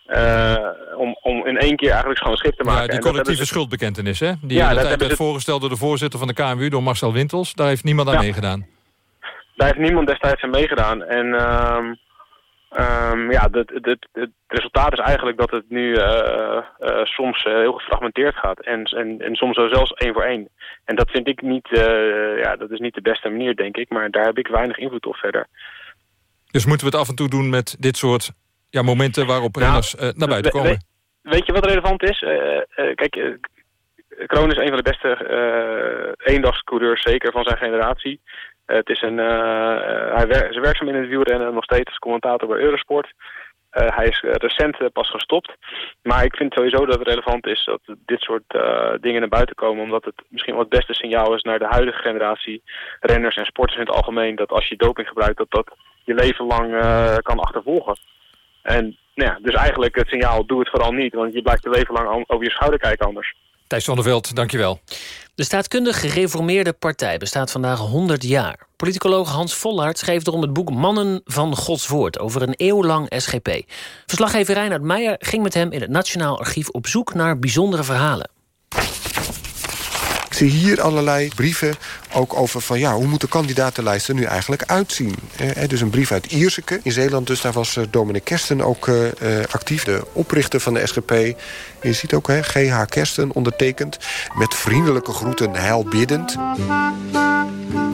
uh, om, om in één keer eigenlijk schoon schip te maken. Ja, die collectieve schuldbekentenis, hè? Die ja, dat werd voorgesteld door de voorzitter van de KMU, door Marcel Wintels. Daar heeft niemand aan ja. meegedaan. Daar heeft niemand destijds aan meegedaan. En uh, Um, ja, het, het, het, resultaat is eigenlijk dat het nu uh, uh, soms uh, heel gefragmenteerd gaat. En, en, en soms zelfs één voor één. En dat vind ik niet, ja, dat is niet de beste manier, denk ik. Maar daar heb ik weinig invloed op verder. Dus moeten we het af en toe doen met dit soort ja, momenten waarop nou, renners naar buiten komen? Weet, weet je wat relevant is? kijk, Kroon is een van de beste eendagscoureurs, zeker van zijn generatie. Het is een, hij wer is werkzaam in het wielrennen, nog steeds als commentator bij Eurosport. Uh, hij is recent uh, pas gestopt. Maar ik vind sowieso dat het relevant is dat dit soort dingen naar buiten komen. Omdat het misschien wel het beste signaal is naar de huidige generatie renners en sporters in het algemeen. Dat als je doping gebruikt, dat dat je leven lang kan achtervolgen. En nou ja, dus eigenlijk het signaal, doe het vooral niet. Want je blijft je leven lang over je schouder kijken anders. Thijs van der Veld, dankjewel. De staatkundig gereformeerde partij bestaat vandaag 100 jaar. Politicoloog Hans Vollaert schreef erom het boek Mannen van Gods Woord... over een eeuw lang SGP. Verslaggever Reinhard Meijer ging met hem in het Nationaal Archief... op zoek naar bijzondere verhalen. Ik zie hier allerlei brieven ook over van ja, hoe moet de kandidatenlijst er nu eigenlijk uitzien. Eh, dus een brief uit Ierseke in Zeeland, dus daar was uh, Dominic Kersten ook actief. De oprichter van de SGP. Je ziet ook hè, GH Kersten ondertekend met vriendelijke groeten heilbiddend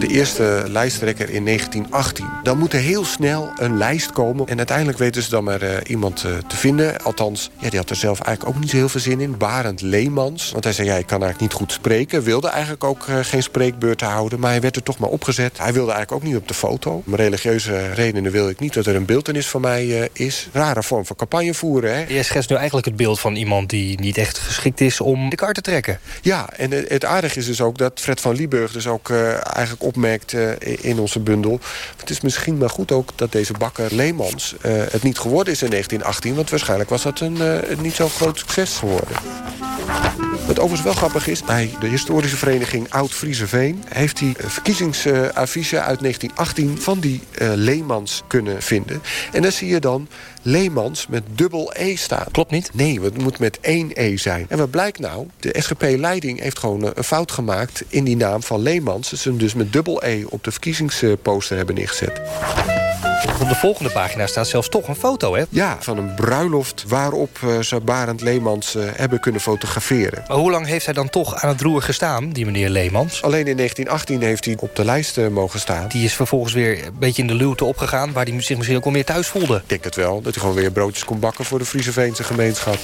de eerste lijsttrekker in 1918. Dan moet er heel snel een lijst komen. En uiteindelijk weten ze dan maar iemand te vinden. Althans, ja, die had er zelf eigenlijk ook niet zo heel veel zin in. Barend Leemans. Want hij zei, ja, ik kan eigenlijk niet goed spreken. Wilde eigenlijk ook geen spreekbeurt. Maar hij werd er toch maar opgezet. Hij wilde eigenlijk ook niet op de foto. Om religieuze redenen wil ik niet dat er een beeldenis van mij is. Rare vorm van campagne voeren, hè. Je schetst nu eigenlijk het beeld van iemand die niet echt geschikt is om de kaart te trekken. Ja, en het aardige is dus ook dat Fred van Lieburg dus ook eigenlijk opmerkt in onze bundel. Het is misschien maar goed ook dat deze bakker Leemans het niet geworden is in 1918. Want waarschijnlijk was dat een, niet zo groot succes geworden. Wat overigens wel grappig is, bij de historische vereniging Oud-Friese Veen... heeft hij verkiezingsadviezen uit 1918 van die uh, Leemans kunnen vinden. En dan zie je dan Leemans met dubbel E staan. Klopt niet? Nee, het moet met één E zijn. En wat blijkt nou? De SGP-leiding heeft gewoon een fout gemaakt in die naam van Leemans. Dat ze hem dus met dubbel E op de verkiezingsposter hebben neergezet. Op de volgende pagina staat zelfs toch een foto, hè? Ja, van een bruiloft waarop ze Barend Leemans uh, hebben kunnen fotograferen. Maar hoe lang heeft hij dan toch aan het roer gestaan, die meneer Leemans? Alleen in 1918 heeft hij op de lijst uh, mogen staan. Die is vervolgens weer een beetje in de luwte opgegaan... waar hij zich misschien ook al meer thuis voelde. Ik denk het wel, dat hij gewoon weer broodjes kon bakken... voor de Friese Veense gemeenschap.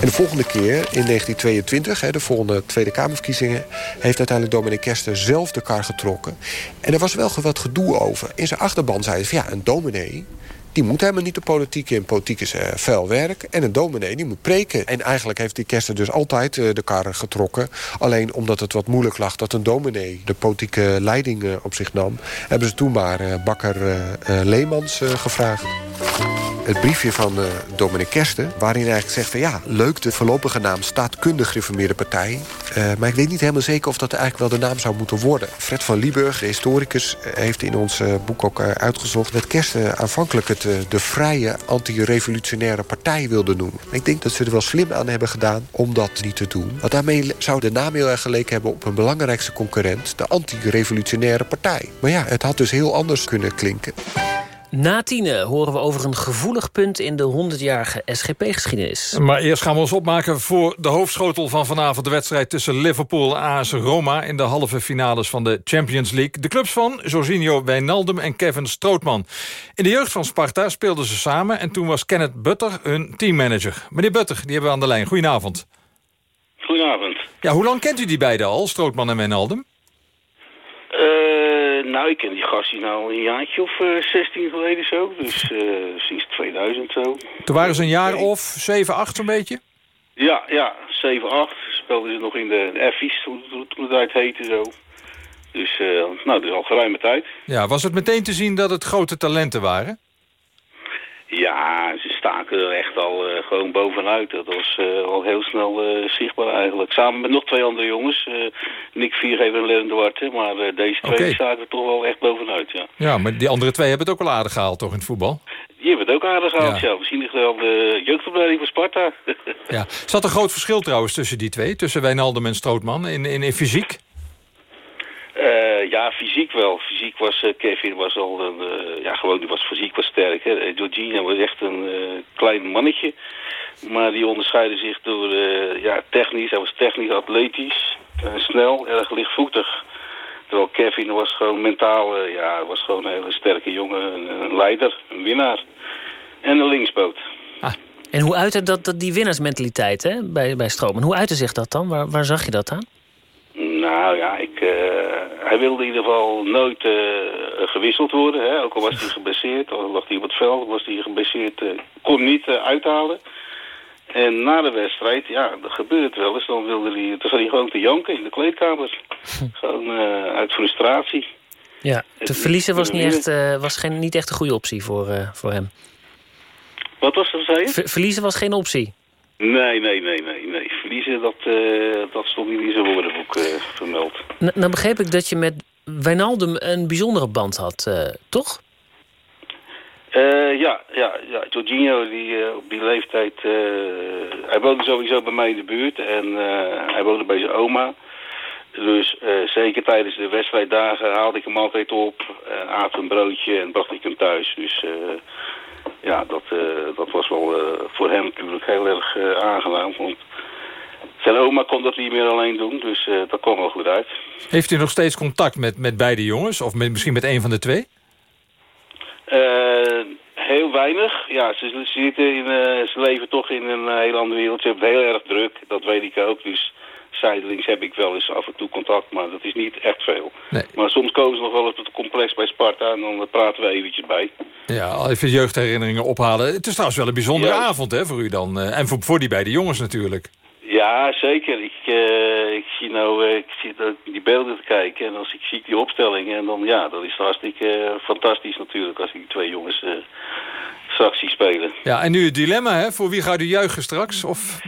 En de volgende keer, in 1922, de volgende Tweede Kamerverkiezingen... heeft uiteindelijk Dominic Kester zelf de kar getrokken. En er was wel wat gedoe over. In zijn achterban zei hij van ja, een dominee... die moet helemaal niet de politiek in. Politiek is uh, vuil werk. En een dominee, die moet preken. En eigenlijk heeft die Kester dus altijd uh, de kar getrokken. Alleen omdat het wat moeilijk lag dat een dominee... de politieke leiding uh, op zich nam... hebben ze toen maar bakker Leemans gevraagd het briefje van uh, Dominic Kersten... waarin hij eigenlijk zegt van ja, leuk de voorlopige naam... staatkundig gereformeerde partij. Uh, maar ik weet niet helemaal zeker of dat eigenlijk wel de naam zou moeten worden. Fred van Lieburg, historicus, heeft in ons boek ook uitgezocht... dat Kersten aanvankelijk het de vrije anti-revolutionaire partij wilde noemen. Ik denk dat ze er wel slim aan hebben gedaan om dat niet te doen. Want daarmee zou de naam heel erg geleken hebben... op een belangrijkste concurrent, de anti-revolutionaire partij. Maar ja, het had dus heel anders kunnen klinken. Na tienen horen we over een gevoelig punt in de 100-jarige SGP-geschiedenis. Maar eerst gaan we ons opmaken voor de hoofdschotel van vanavond... de wedstrijd tussen Liverpool en AS Roma... in de halve finales van de Champions League. De clubs van Jorginho Wijnaldum en Kevin Strootman. In de jeugd van Sparta speelden ze samen... en toen was Kenneth Butter hun teammanager. Meneer Butter, die hebben we aan de lijn. Goedenavond. Goedenavond. Ja, hoe lang kent u die beiden al, Strootman en Wijnaldum? Nou, ik ken die gastjes nou een jaartje of uh, 16 geleden zo. Dus uh, sinds 2000 zo. Toen waren ze een jaar of 7, 8 zo'n beetje? Ja, ja, 7, 8. Speelden ze nog in de F's toen, toen het uit heette zo. Dus, uh, nou, is al geruime tijd. Ja, was het meteen te zien dat het grote talenten waren? Ja, ze staken er echt al uh, gewoon bovenuit. Dat was uh, al heel snel uh, zichtbaar eigenlijk. Samen met nog twee andere jongens. Nick Viergever en Len Duarte. Maar deze twee okay. staken er toch wel echt bovenuit, ja. Ja, maar die andere twee hebben het ook wel aardig gehaald, toch, in het voetbal? Die hebben het ook aardig gehaald, ja. ja. We zien wel de jeugdopleiding van Sparta. ja. Zat een groot verschil trouwens tussen die twee? Tussen Wijnaldum en Strootman in, in, in fysiek? Uh, ja, fysiek wel. Fysiek was uh, Kevin was al een, uh, ja gewoon die was fysiek was sterk. Hè. Georgina was echt een klein mannetje, maar die onderscheidde zich door ja technisch. Hij was technisch, atletisch, snel, erg lichtvoetig. Terwijl Kevin was gewoon mentaal, ja, was gewoon een hele sterke jongen, een, een leider, een winnaar en een linksboot. Ah. En hoe uitte dat, die winnaarsmentaliteit hè, bij, bij Stroman? Hoe uitte zich dat dan? Waar, waar zag je dat aan? Nou ja, ik, uh, hij wilde in ieder geval nooit uh, gewisseld worden. Hè? Ook al was hij geblesseerd, al lag hij op het veld, was hij geblesseerd, uh, kon niet uithalen. En na de wedstrijd, ja, dat gebeurt wel eens. Dan wilde hij, dan zat hij gewoon te janken in de kleedkamer. gewoon uit frustratie. Ja, te verliezen was, niet echt, was geen, niet echt een goede optie voor, voor hem. Wat was dat, zei je? Ver, verliezen was geen optie. Nee, nee, nee, nee, dat, uh, dat stond niet in zijn woordenboek uh, vermeld. Nou, nou begreep ik dat je met Wijnaldum een bijzondere band had, uh, toch? ja, ja, ja. Jorginho, die, op die leeftijd... hij woonde sowieso bij mij in de buurt en hij woonde bij zijn oma. Dus zeker tijdens de wedstrijddagen haalde ik hem altijd op, aat een broodje en bracht ik hem thuis. Dus ja, dat, dat was wel voor hem natuurlijk heel erg aangenaam. Want zijn oma kon dat niet meer alleen doen, dus dat kwam wel goed uit. Heeft u nog steeds contact met, met beide jongens? Of met, misschien met een van de twee? heel weinig. Ja, ze, ze zitten in, ze leven toch in een heel andere wereld. Ze hebben het heel erg druk, dat weet ik ook. Dus zijdelings heb ik wel eens af en toe contact, maar dat is niet echt veel. Nee. Maar soms komen ze nog wel eens op het complex bij Sparta en dan praten we eventjes bij. Ja, al even jeugdherinneringen ophalen. Het is trouwens wel een bijzondere ja. avond hè, voor u dan. En voor, voor die beide jongens natuurlijk. Ja, zeker. Ik, uh, ik zie nou uh, ik zie die beelden te kijken en als ik zie die opstellingen... en dan ja, dat is hartstikke uh, fantastisch natuurlijk als ik die twee jongens straks zie spelen. Ja, en nu het dilemma, hè? Voor wie gaat u juichen straks? Of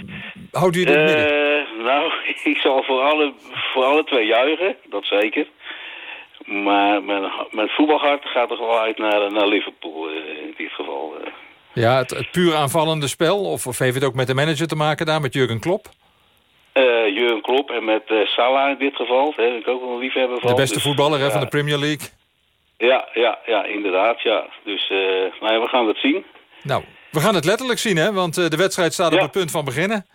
houdt u dit midden? Nou, ik zal voor alle, voor alle twee juichen, dat zeker. Maar mijn, mijn voetbalhart gaat toch wel uit naar, naar Liverpool in dit geval. Ja, het, het puur aanvallende spel? Of, of heeft het ook met de manager te maken daar, met Jurgen Klopp? Uh, Jurgen Klopp en met uh, Salah in dit geval. Daar heb ik ook wel een liefhebber van. De beste dus, voetballer hè, van de Premier League. Ja, ja, ja inderdaad. Ja. Dus uh, nou ja, we gaan het zien. Nou, we gaan het letterlijk zien, hè? Want de wedstrijd staat op het punt van beginnen.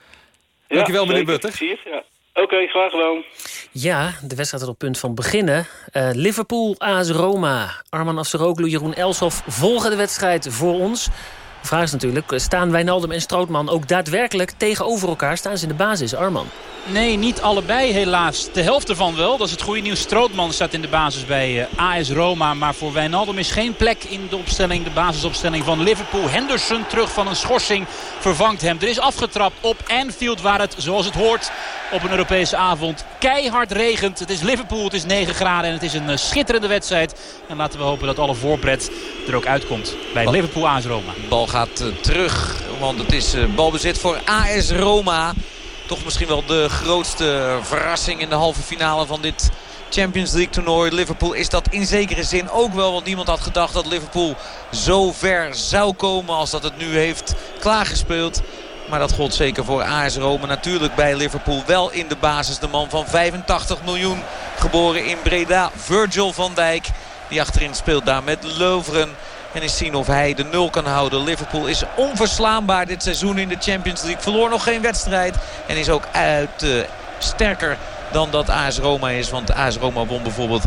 Dankjewel, ja, meneer Butter. Ja. Oké, okay, graag gedaan. Ja, de wedstrijd staat op punt van beginnen. Uh, Liverpool, AS Roma. Arman Afseroglu, Jeroen Elshoff volgen de wedstrijd voor ons. De vraag is natuurlijk, staan Wijnaldum en Strootman ook daadwerkelijk tegenover elkaar? Staan ze in de basis, Arman? Nee, niet allebei helaas. De helft ervan wel. Dat is het goede nieuws. Strootman staat in de basis bij uh, AS Roma. Maar voor Wijnaldum is geen plek in de opstelling. De basisopstelling van Liverpool. Henderson terug van een schorsing vervangt hem. Er is afgetrapt op Anfield waar het, zoals het hoort, op een Europese avond keihard regent. Het is Liverpool, het is 9 graden en het is een uh, schitterende wedstrijd. En laten we hopen dat alle voorpret er ook uitkomt bij. Liverpool AS Roma. De bal gaat uh, terug, want het is balbezit voor AS Roma toch misschien wel de grootste verrassing in de halve finale van dit Champions League toernooi. Liverpool is dat in zekere zin ook wel. Want niemand had gedacht dat Liverpool zo ver zou komen als dat het nu heeft klaargespeeld. Maar dat gold zeker voor AS Roma. Natuurlijk bij Liverpool wel in de basis. De man van 85 miljoen geboren in Breda. Virgil van Dijk. Die achterin speelt daar met Lovren. En eens zien of hij de nul kan houden. Liverpool is onverslaanbaar dit seizoen in de Champions League. Verloor nog geen wedstrijd. En is ook uit uh, sterker dan dat AS Roma is. Want AS Roma won bijvoorbeeld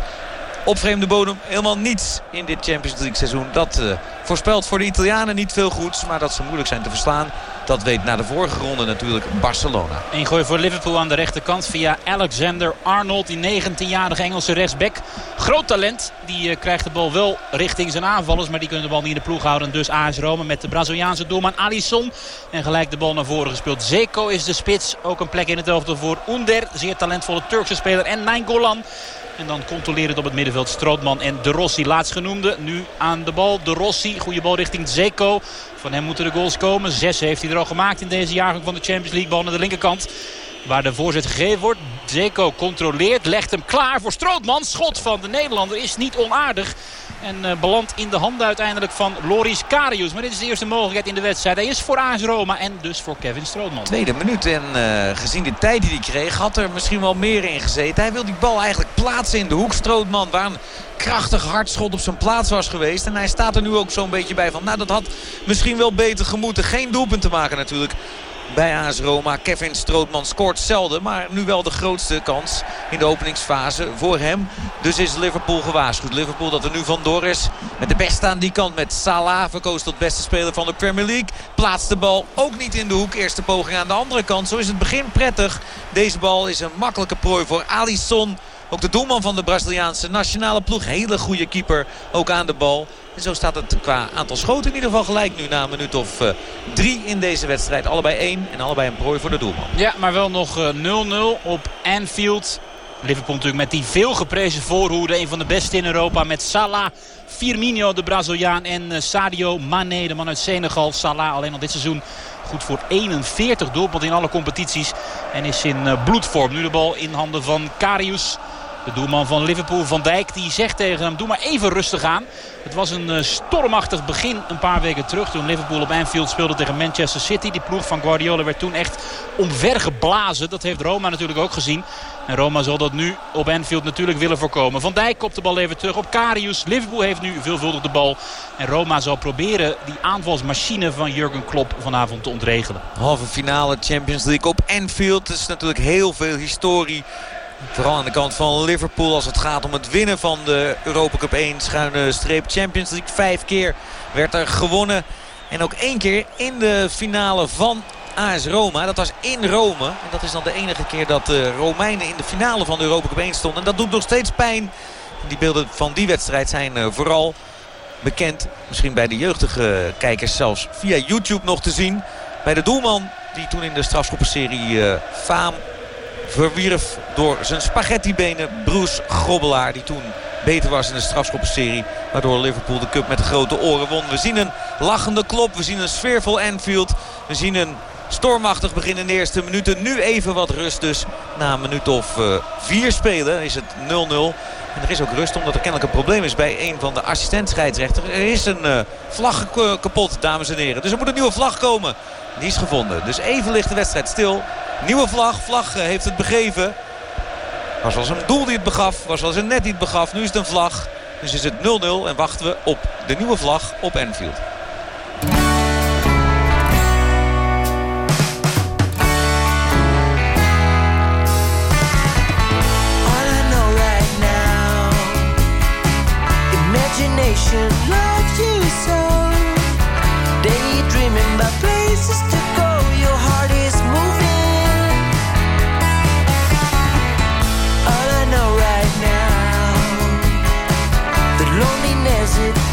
op vreemde bodem helemaal niets in dit Champions League seizoen. Dat uh, voorspelt voor de Italianen niet veel goeds. Maar dat ze moeilijk zijn te verslaan. Dat weet na de vorige ronde natuurlijk Barcelona. Een gooi voor Liverpool aan de rechterkant via Alexander Arnold. Die 19-jarige Engelse rechtsback. Groot talent. Die uh, krijgt de bal wel richting zijn aanvallers. Maar die kunnen de bal niet in de ploeg houden. Dus AS Roma met de Braziliaanse doelman Alisson. En gelijk de bal naar voren gespeeld. Zeko is de spits. Ook een plek in het elftal voor Under. Zeer talentvolle Turkse speler. En Nainggolan. En dan controleren op het middenveld Strootman en De Rossi. Laatstgenoemde nu aan de bal. De Rossi, goede bal richting Zeko. Van hem moeten de goals komen. Zes heeft hij er al gemaakt in deze jaargang van de Champions League. Bal naar de linkerkant. Waar de voorzet gegeven wordt. Zeko controleert, legt hem klaar voor Strootman. Schot van de Nederlander is niet onaardig. En uh, belandt in de handen uiteindelijk van Loris Karius. Maar dit is de eerste mogelijkheid in de wedstrijd. Hij is voor AS Roma en dus voor Kevin Strootman. Tweede minuut en uh, gezien de tijd die hij kreeg had er misschien wel meer in gezeten. Hij wil die bal eigenlijk plaatsen in de hoek. Strootman waar een krachtig hardschot op zijn plaats was geweest. En hij staat er nu ook zo'n beetje bij van. Nou dat had misschien wel beter gemoeten. Geen doelpunt te maken natuurlijk bij AS Roma. Kevin Strootman scoort zelden, maar nu wel de grootste kans in de openingsfase voor hem. Dus is Liverpool gewaarschuwd. Liverpool dat er nu vandoor is met de beste aan die kant met Salah. Verkoos tot beste speler van de Premier League. Plaatst de bal ook niet in de hoek. Eerste poging aan de andere kant. Zo is het begin prettig. Deze bal is een makkelijke prooi voor Alisson. Ook de doelman van de Braziliaanse nationale ploeg. Hele goede keeper. Ook aan de bal. En zo staat het qua aantal schoten in ieder geval gelijk nu na een minuut of uh, drie in deze wedstrijd. Allebei één en allebei een prooi voor de doelman. Ja, maar wel nog 0-0 uh, op Anfield. Liverpool natuurlijk met die veel geprezen voorhoede. Een van de beste in Europa met Salah, Firmino de Braziliaan en uh, Sadio Mane, de man uit Senegal. Salah alleen al dit seizoen goed voor 41 doelpunten in alle competities. En is in bloedvorm. Nu de bal in handen van Karius. De doelman van Liverpool, Van Dijk, die zegt tegen hem... doe maar even rustig aan. Het was een uh, stormachtig begin een paar weken terug... toen Liverpool op Anfield speelde tegen Manchester City. Die ploeg van Guardiola werd toen echt omvergeblazen. Dat heeft Roma natuurlijk ook gezien. En Roma zal dat nu op Anfield natuurlijk willen voorkomen. Van Dijk kopt de bal even terug op Karius. Liverpool heeft nu veelvuldig de bal. En Roma zal proberen die aanvalsmachine van Jurgen Klopp vanavond te ontregelen. Halve finale Champions League op Anfield. Het is natuurlijk heel veel historie Vooral aan de kant van Liverpool als het gaat om het winnen van de Europa Cup 1 schuine streep Champions League. Vijf keer werd er gewonnen. En ook één keer in de finale van AS Roma. Dat was in Rome. En dat is dan de enige keer dat de Romeinen in de finale van de Europa Cup 1 stonden. En dat doet nog steeds pijn. Die beelden van die wedstrijd zijn vooral bekend. Misschien bij de jeugdige kijkers zelfs via YouTube nog te zien. Bij de doelman die toen in de strafschoppenserie uh, faam verwierf door zijn spaghettibenen Bruce Grobbelaar. Die toen beter was in de strafschoppenserie. Waardoor Liverpool de cup met de grote oren won. We zien een lachende klop. We zien een sfeervol Anfield. We zien een stormachtig begin in de eerste minuten. Nu even wat rust dus. Na een minuut of uh, vier spelen is het 0-0. En er is ook rust omdat er kennelijk een probleem is bij een van de assistent-scheidsrechter. Er is een uh, vlag kapot, dames en heren. Dus er moet een nieuwe vlag komen. Die is gevonden. Dus even ligt de wedstrijd stil. Nieuwe vlag. Vlag heeft het begeven. Was wel een doel die het begaf. Was wel een net die het begaf. Nu is het een vlag. Dus is het 0-0 en wachten we op de nieuwe vlag op Anfield. loves you so Daydreaming about places it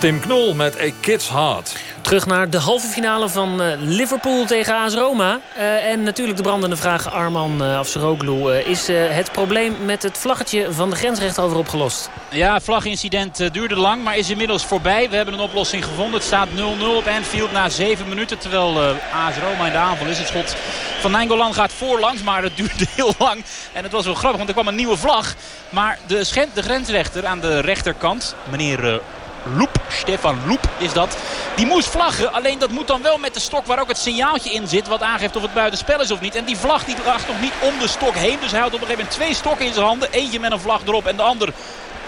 Tim Knol met A Kid's Heart. Terug naar de halve finale van eh, Liverpool tegen AS Roma. Eh, en natuurlijk de brandende vraag Arman uh, Afseroglu. Eh, is eh, het probleem met het vlaggetje van de grensrechter over opgelost? Ja, het vlagincident eh, duurde lang, maar is inmiddels voorbij. We hebben een oplossing gevonden. Het staat 0-0 op Anfield na 7 minuten. Terwijl eh AS Roma in de aanval is. Het schot van Nainggolan gaat voorlangs, maar het duurde heel lang. En het was wel grappig, want er kwam een nieuwe vlag. Maar de, de grensrechter aan de rechterkant, meneer... Loep, Stefan Loep is dat. Die moest vlaggen, alleen dat moet dan wel met de stok waar ook het signaaltje in zit. Wat aangeeft of het buitenspel is of niet. En die vlag die lag nog niet om de stok heen. Dus hij had op een gegeven moment twee stokken in zijn handen. Eentje met een vlag erop en de ander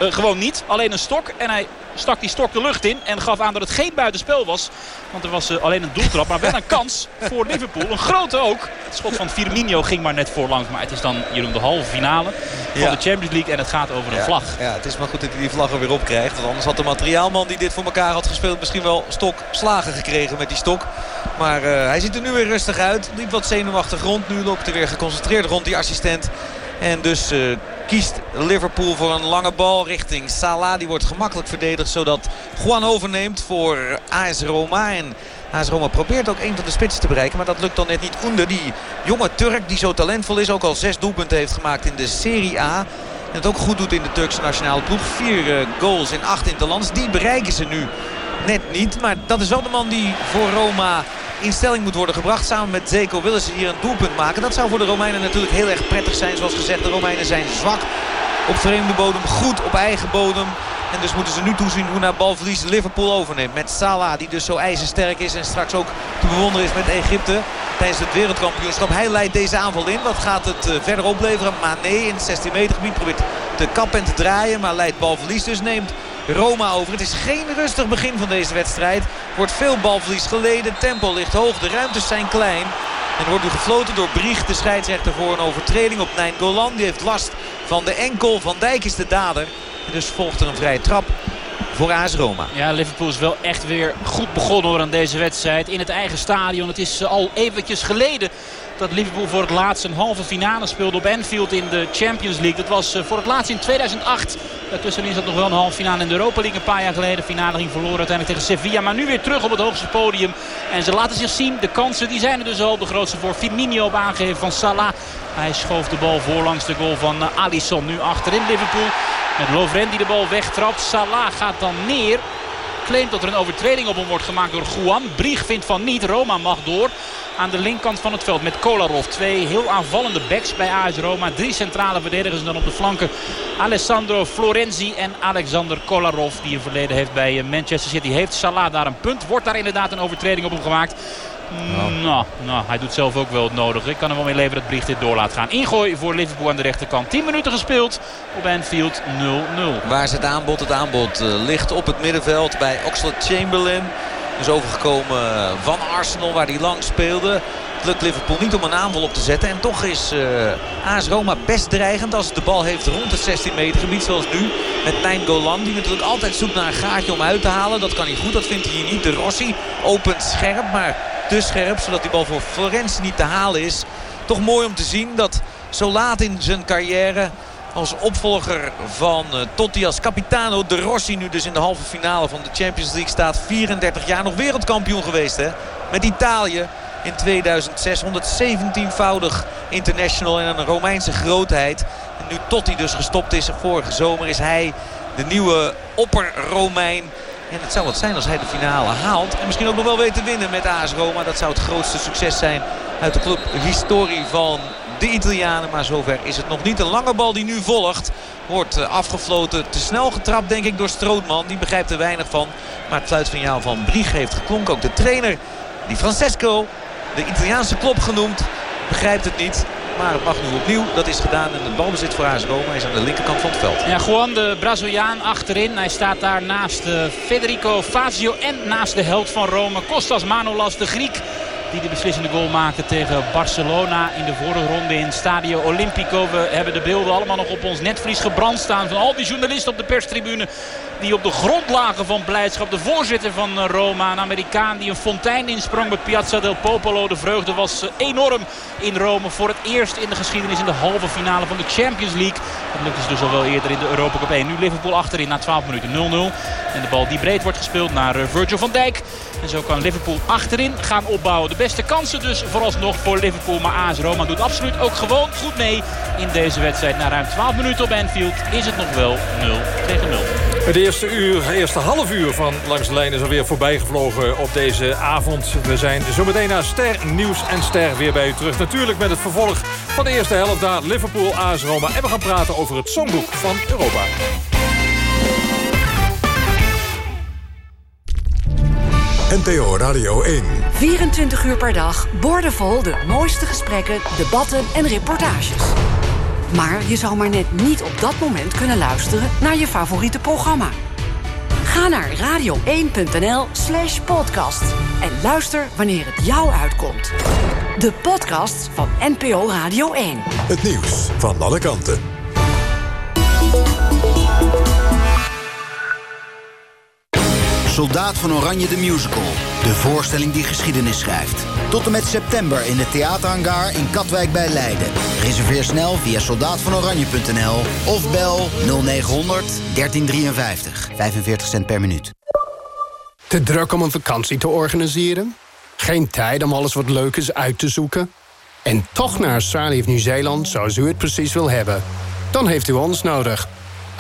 eh, gewoon niet. Alleen een stok. En hij stak die stok de lucht in en gaf aan dat het geen buitenspel was. Want er was eh, alleen een doeltrap, maar wel een kans voor Liverpool. Een grote ook. Het schot van Firmino ging maar net voorlangs. Maar het is dan, Jeroen, de halve finale van Ja. de Champions League. En het gaat over een Ja, vlag. Ja, het is maar goed dat hij die vlag er weer op krijgt. Want anders had de materiaalman die dit voor elkaar had gespeeld... misschien wel stok slagen gekregen met die stok. Maar eh, hij ziet er nu weer rustig uit. Liep wat zenuwachtig rond. Nu loopt hij weer geconcentreerd rond die assistent. En dus kiest Liverpool voor een lange bal richting Salah. Die wordt gemakkelijk verdedigd zodat Juan overneemt voor AS Roma. En AS Roma probeert ook een van de spitsen te bereiken. Maar dat lukt dan net niet. Under, die jonge Turk die zo talentvol is. Ook al zes doelpunten heeft gemaakt in de Serie A. En het ook goed doet in de Turkse nationale ploeg. Vier eh, goals in acht interlands. Die bereiken ze nu net niet. Maar dat is wel de man die voor Roma in stelling moet worden gebracht. Samen met Zeko willen ze hier een doelpunt maken. Dat zou voor de Romeinen natuurlijk heel erg prettig zijn. Zoals gezegd, de Romeinen zijn zwak op vreemde bodem. Goed op eigen bodem. En dus moeten ze nu toezien hoe naar balverlies Liverpool overneemt. Met Salah die dus zo ijzersterk is en straks ook te bewonderen is met Egypte. Tijdens het wereldkampioenschap. Hij leidt deze aanval in. Wat gaat het uh, verder opleveren? Mané in het 16 meter gebied probeert te kappen en te draaien. Maar leidt balverlies dus neemt Roma over. Het is geen rustig begin van deze wedstrijd. Wordt veel balverlies geleden. Tempo ligt hoog. De ruimtes zijn klein. En wordt nu gefloten door Brieg, de scheidsrechter, voor een overtreding op Nijn Golan. Die heeft last van de enkel. Van Dijk is de dader. En dus volgt er een vrije trap voor AS Roma. Ja, Liverpool is wel echt weer goed begonnen hoor aan deze wedstrijd. In het eigen stadion. Het is al eventjes geleden dat Liverpool voor het laatst een halve finale speelde op Anfield in de Champions League. Dat was voor het laatst in 2008. Daartussenin zat nog wel een halve finale in de Europa League een paar jaar geleden. De finale ging verloren uiteindelijk tegen Sevilla. Maar nu weer terug op het hoogste podium. En ze laten zich zien. De kansen die zijn er dus al. De grootste voor Firmino op aangeven van Salah. Hij schoof de bal voor langs de goal van Alisson. Nu achterin Liverpool. Met Lovren die de bal wegtrapt. Salah gaat dan neer. Claimt dat er een overtreding op hem wordt gemaakt door Juan. Brieg vindt van niet. Roma mag door aan de linkerkant van het veld met Kolarov. Twee heel aanvallende backs bij AS Roma. Drie centrale verdedigers dan op de flanken. Alessandro Florenzi en Alexander Kolarov. Die een verleden heeft bij Manchester City. Heeft Salah daar een punt. Wordt daar inderdaad een overtreding op hem gemaakt. Nou. Nou, nou, hij doet zelf ook wel het nodige. Ik kan er wel mee leven dat Brieg dit door laat gaan. Ingooi voor Liverpool aan de rechterkant. 10 minuten gespeeld op Anfield 0-0. Waar is het aanbod? Het aanbod uh, ligt op het middenveld bij Oxlade-Chamberlain. Is overgekomen van Arsenal waar hij lang speelde. Het lukt Liverpool niet om een aanval op te zetten. En toch is uh, AS Roma best dreigend als het de bal heeft rond het 16 meter gebied. Zoals nu met Nijn Golan. Die natuurlijk altijd zoekt naar een gaatje om uit te halen. Dat kan hij goed. Dat vindt hij hier niet. De Rossi opent scherp. Maar te scherp. Zodat die bal voor Florence niet te halen is. Toch mooi om te zien dat zo laat in zijn carrière als opvolger van uh, Totti als capitano. De Rossi nu dus in de halve finale van de Champions League staat. 34 jaar nog wereldkampioen geweest hè. Met Italië in 2006. 117-voudig international en een Romeinse grootheid. En nu Totti dus gestopt is vorige zomer is hij de nieuwe opper-Romein. En het zou wat zijn als hij de finale haalt. En misschien ook nog wel weet te winnen met AS Roma. Dat zou het grootste succes zijn uit de clubhistorie van de Italianen. Maar zover is het nog niet. Een lange bal die nu volgt. Wordt afgefloten. Te snel getrapt denk ik door Strootman. Die begrijpt er weinig van. Maar het fluitsignaal van Brieg heeft geklonken. Ook de trainer, die Francesco, de Italiaanse klop genoemd, begrijpt het niet. Maar het mag nu opnieuw. Dat is gedaan. En het balbezit voor AS Roma is aan de linkerkant van het veld. Ja, Juan de Braziliaan achterin. Hij staat daar naast Federico Fazio en naast de held van Rome. Kostas Manolas, de Griek. Die de beslissende goal maakte tegen Barcelona in de vorige ronde in Stadio Olimpico. We hebben de beelden allemaal nog op ons netvlies gebrand staan. Van al die journalisten op de perstribune. Die op de grond lagen van blijdschap. De voorzitter van Roma, een Amerikaan die een fontein insprong bij Piazza del Popolo. De vreugde was enorm in Rome. Voor het eerst in de geschiedenis in de halve finale van de Champions League. Dat lukte ze dus al wel eerder in de Europa Cup 1. Nu Liverpool achterin na 12 minuten 0-0. En de bal die breed wordt gespeeld naar Virgil van Dijk. En zo kan Liverpool achterin gaan opbouwen. De beste kansen dus vooralsnog voor Liverpool. Maar AS Roma doet absoluut ook gewoon goed mee in deze wedstrijd. Na ruim 12 minuten op Anfield is het nog wel 0 tegen 0. Het eerste, uur, het eerste half uur van Langs de Lijn is alweer voorbij gevlogen op deze avond. We zijn zometeen naar Ster Nieuws en Ster weer bij u terug. Natuurlijk met het vervolg van de eerste helft daar Liverpool, AS Roma. En we gaan praten over het songboek van Europa. NPO Radio 1. 24 uur per dag, boordevol de mooiste gesprekken, debatten en reportages. Maar je zou maar net niet op dat moment kunnen luisteren naar je favoriete programma. Ga naar radio1.nl slash podcast en luister wanneer het jou uitkomt. De podcast van NPO Radio 1. Het nieuws van alle kanten. Soldaat van Oranje de Musical. De voorstelling die geschiedenis schrijft. Tot en met september in het theaterhangar in Katwijk bij Leiden. Reserveer snel via soldaatvanoranje.nl of bel 0900 1353. 45 cent per minuut. Te druk om een vakantie te organiseren? Geen tijd om alles wat leuk is uit te zoeken? En toch naar Australië of Nieuw-Zeeland zoals u het precies wil hebben? Dan heeft u ons nodig.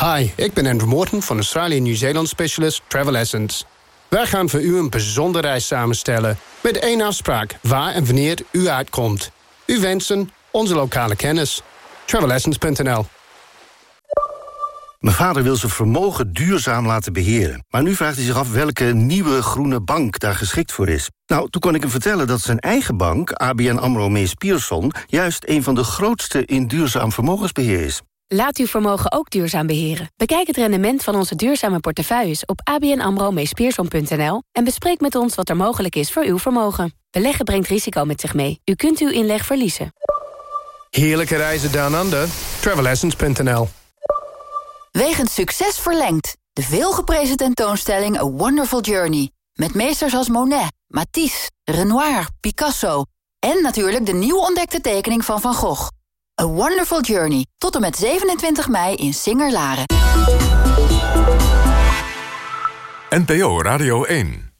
Hi, ik ben Andrew Morton van Australië Nieuw-Zeeland Specialist Travel Essence. Wij gaan voor u een bijzondere reis samenstellen... met één afspraak waar en wanneer u uitkomt. U wensen, onze lokale kennis. Travelessence.nl Mijn vader wil zijn vermogen duurzaam laten beheren. Maar nu vraagt hij zich af welke nieuwe groene bank daar geschikt voor is. Nou, toen kon ik hem vertellen dat zijn eigen bank, ABN AMRO Mees Pierson... juist een van de grootste in duurzaam vermogensbeheer is. Laat uw vermogen ook duurzaam beheren. Bekijk het rendement van onze duurzame portefeuilles op abnamro en bespreek met ons wat er mogelijk is voor uw vermogen. Beleggen brengt risico met zich mee. U kunt uw inleg verliezen. Heerlijke reizen down under. Travelessence.nl Wegens succes verlengd. De veelgeprezen tentoonstelling A Wonderful Journey. Met meesters als Monet, Matisse, Renoir, Picasso... en natuurlijk de nieuw ontdekte tekening van Van Gogh. A Wonderful Journey. Tot en met 27 mei in Singer-Laren. NPO Radio 1.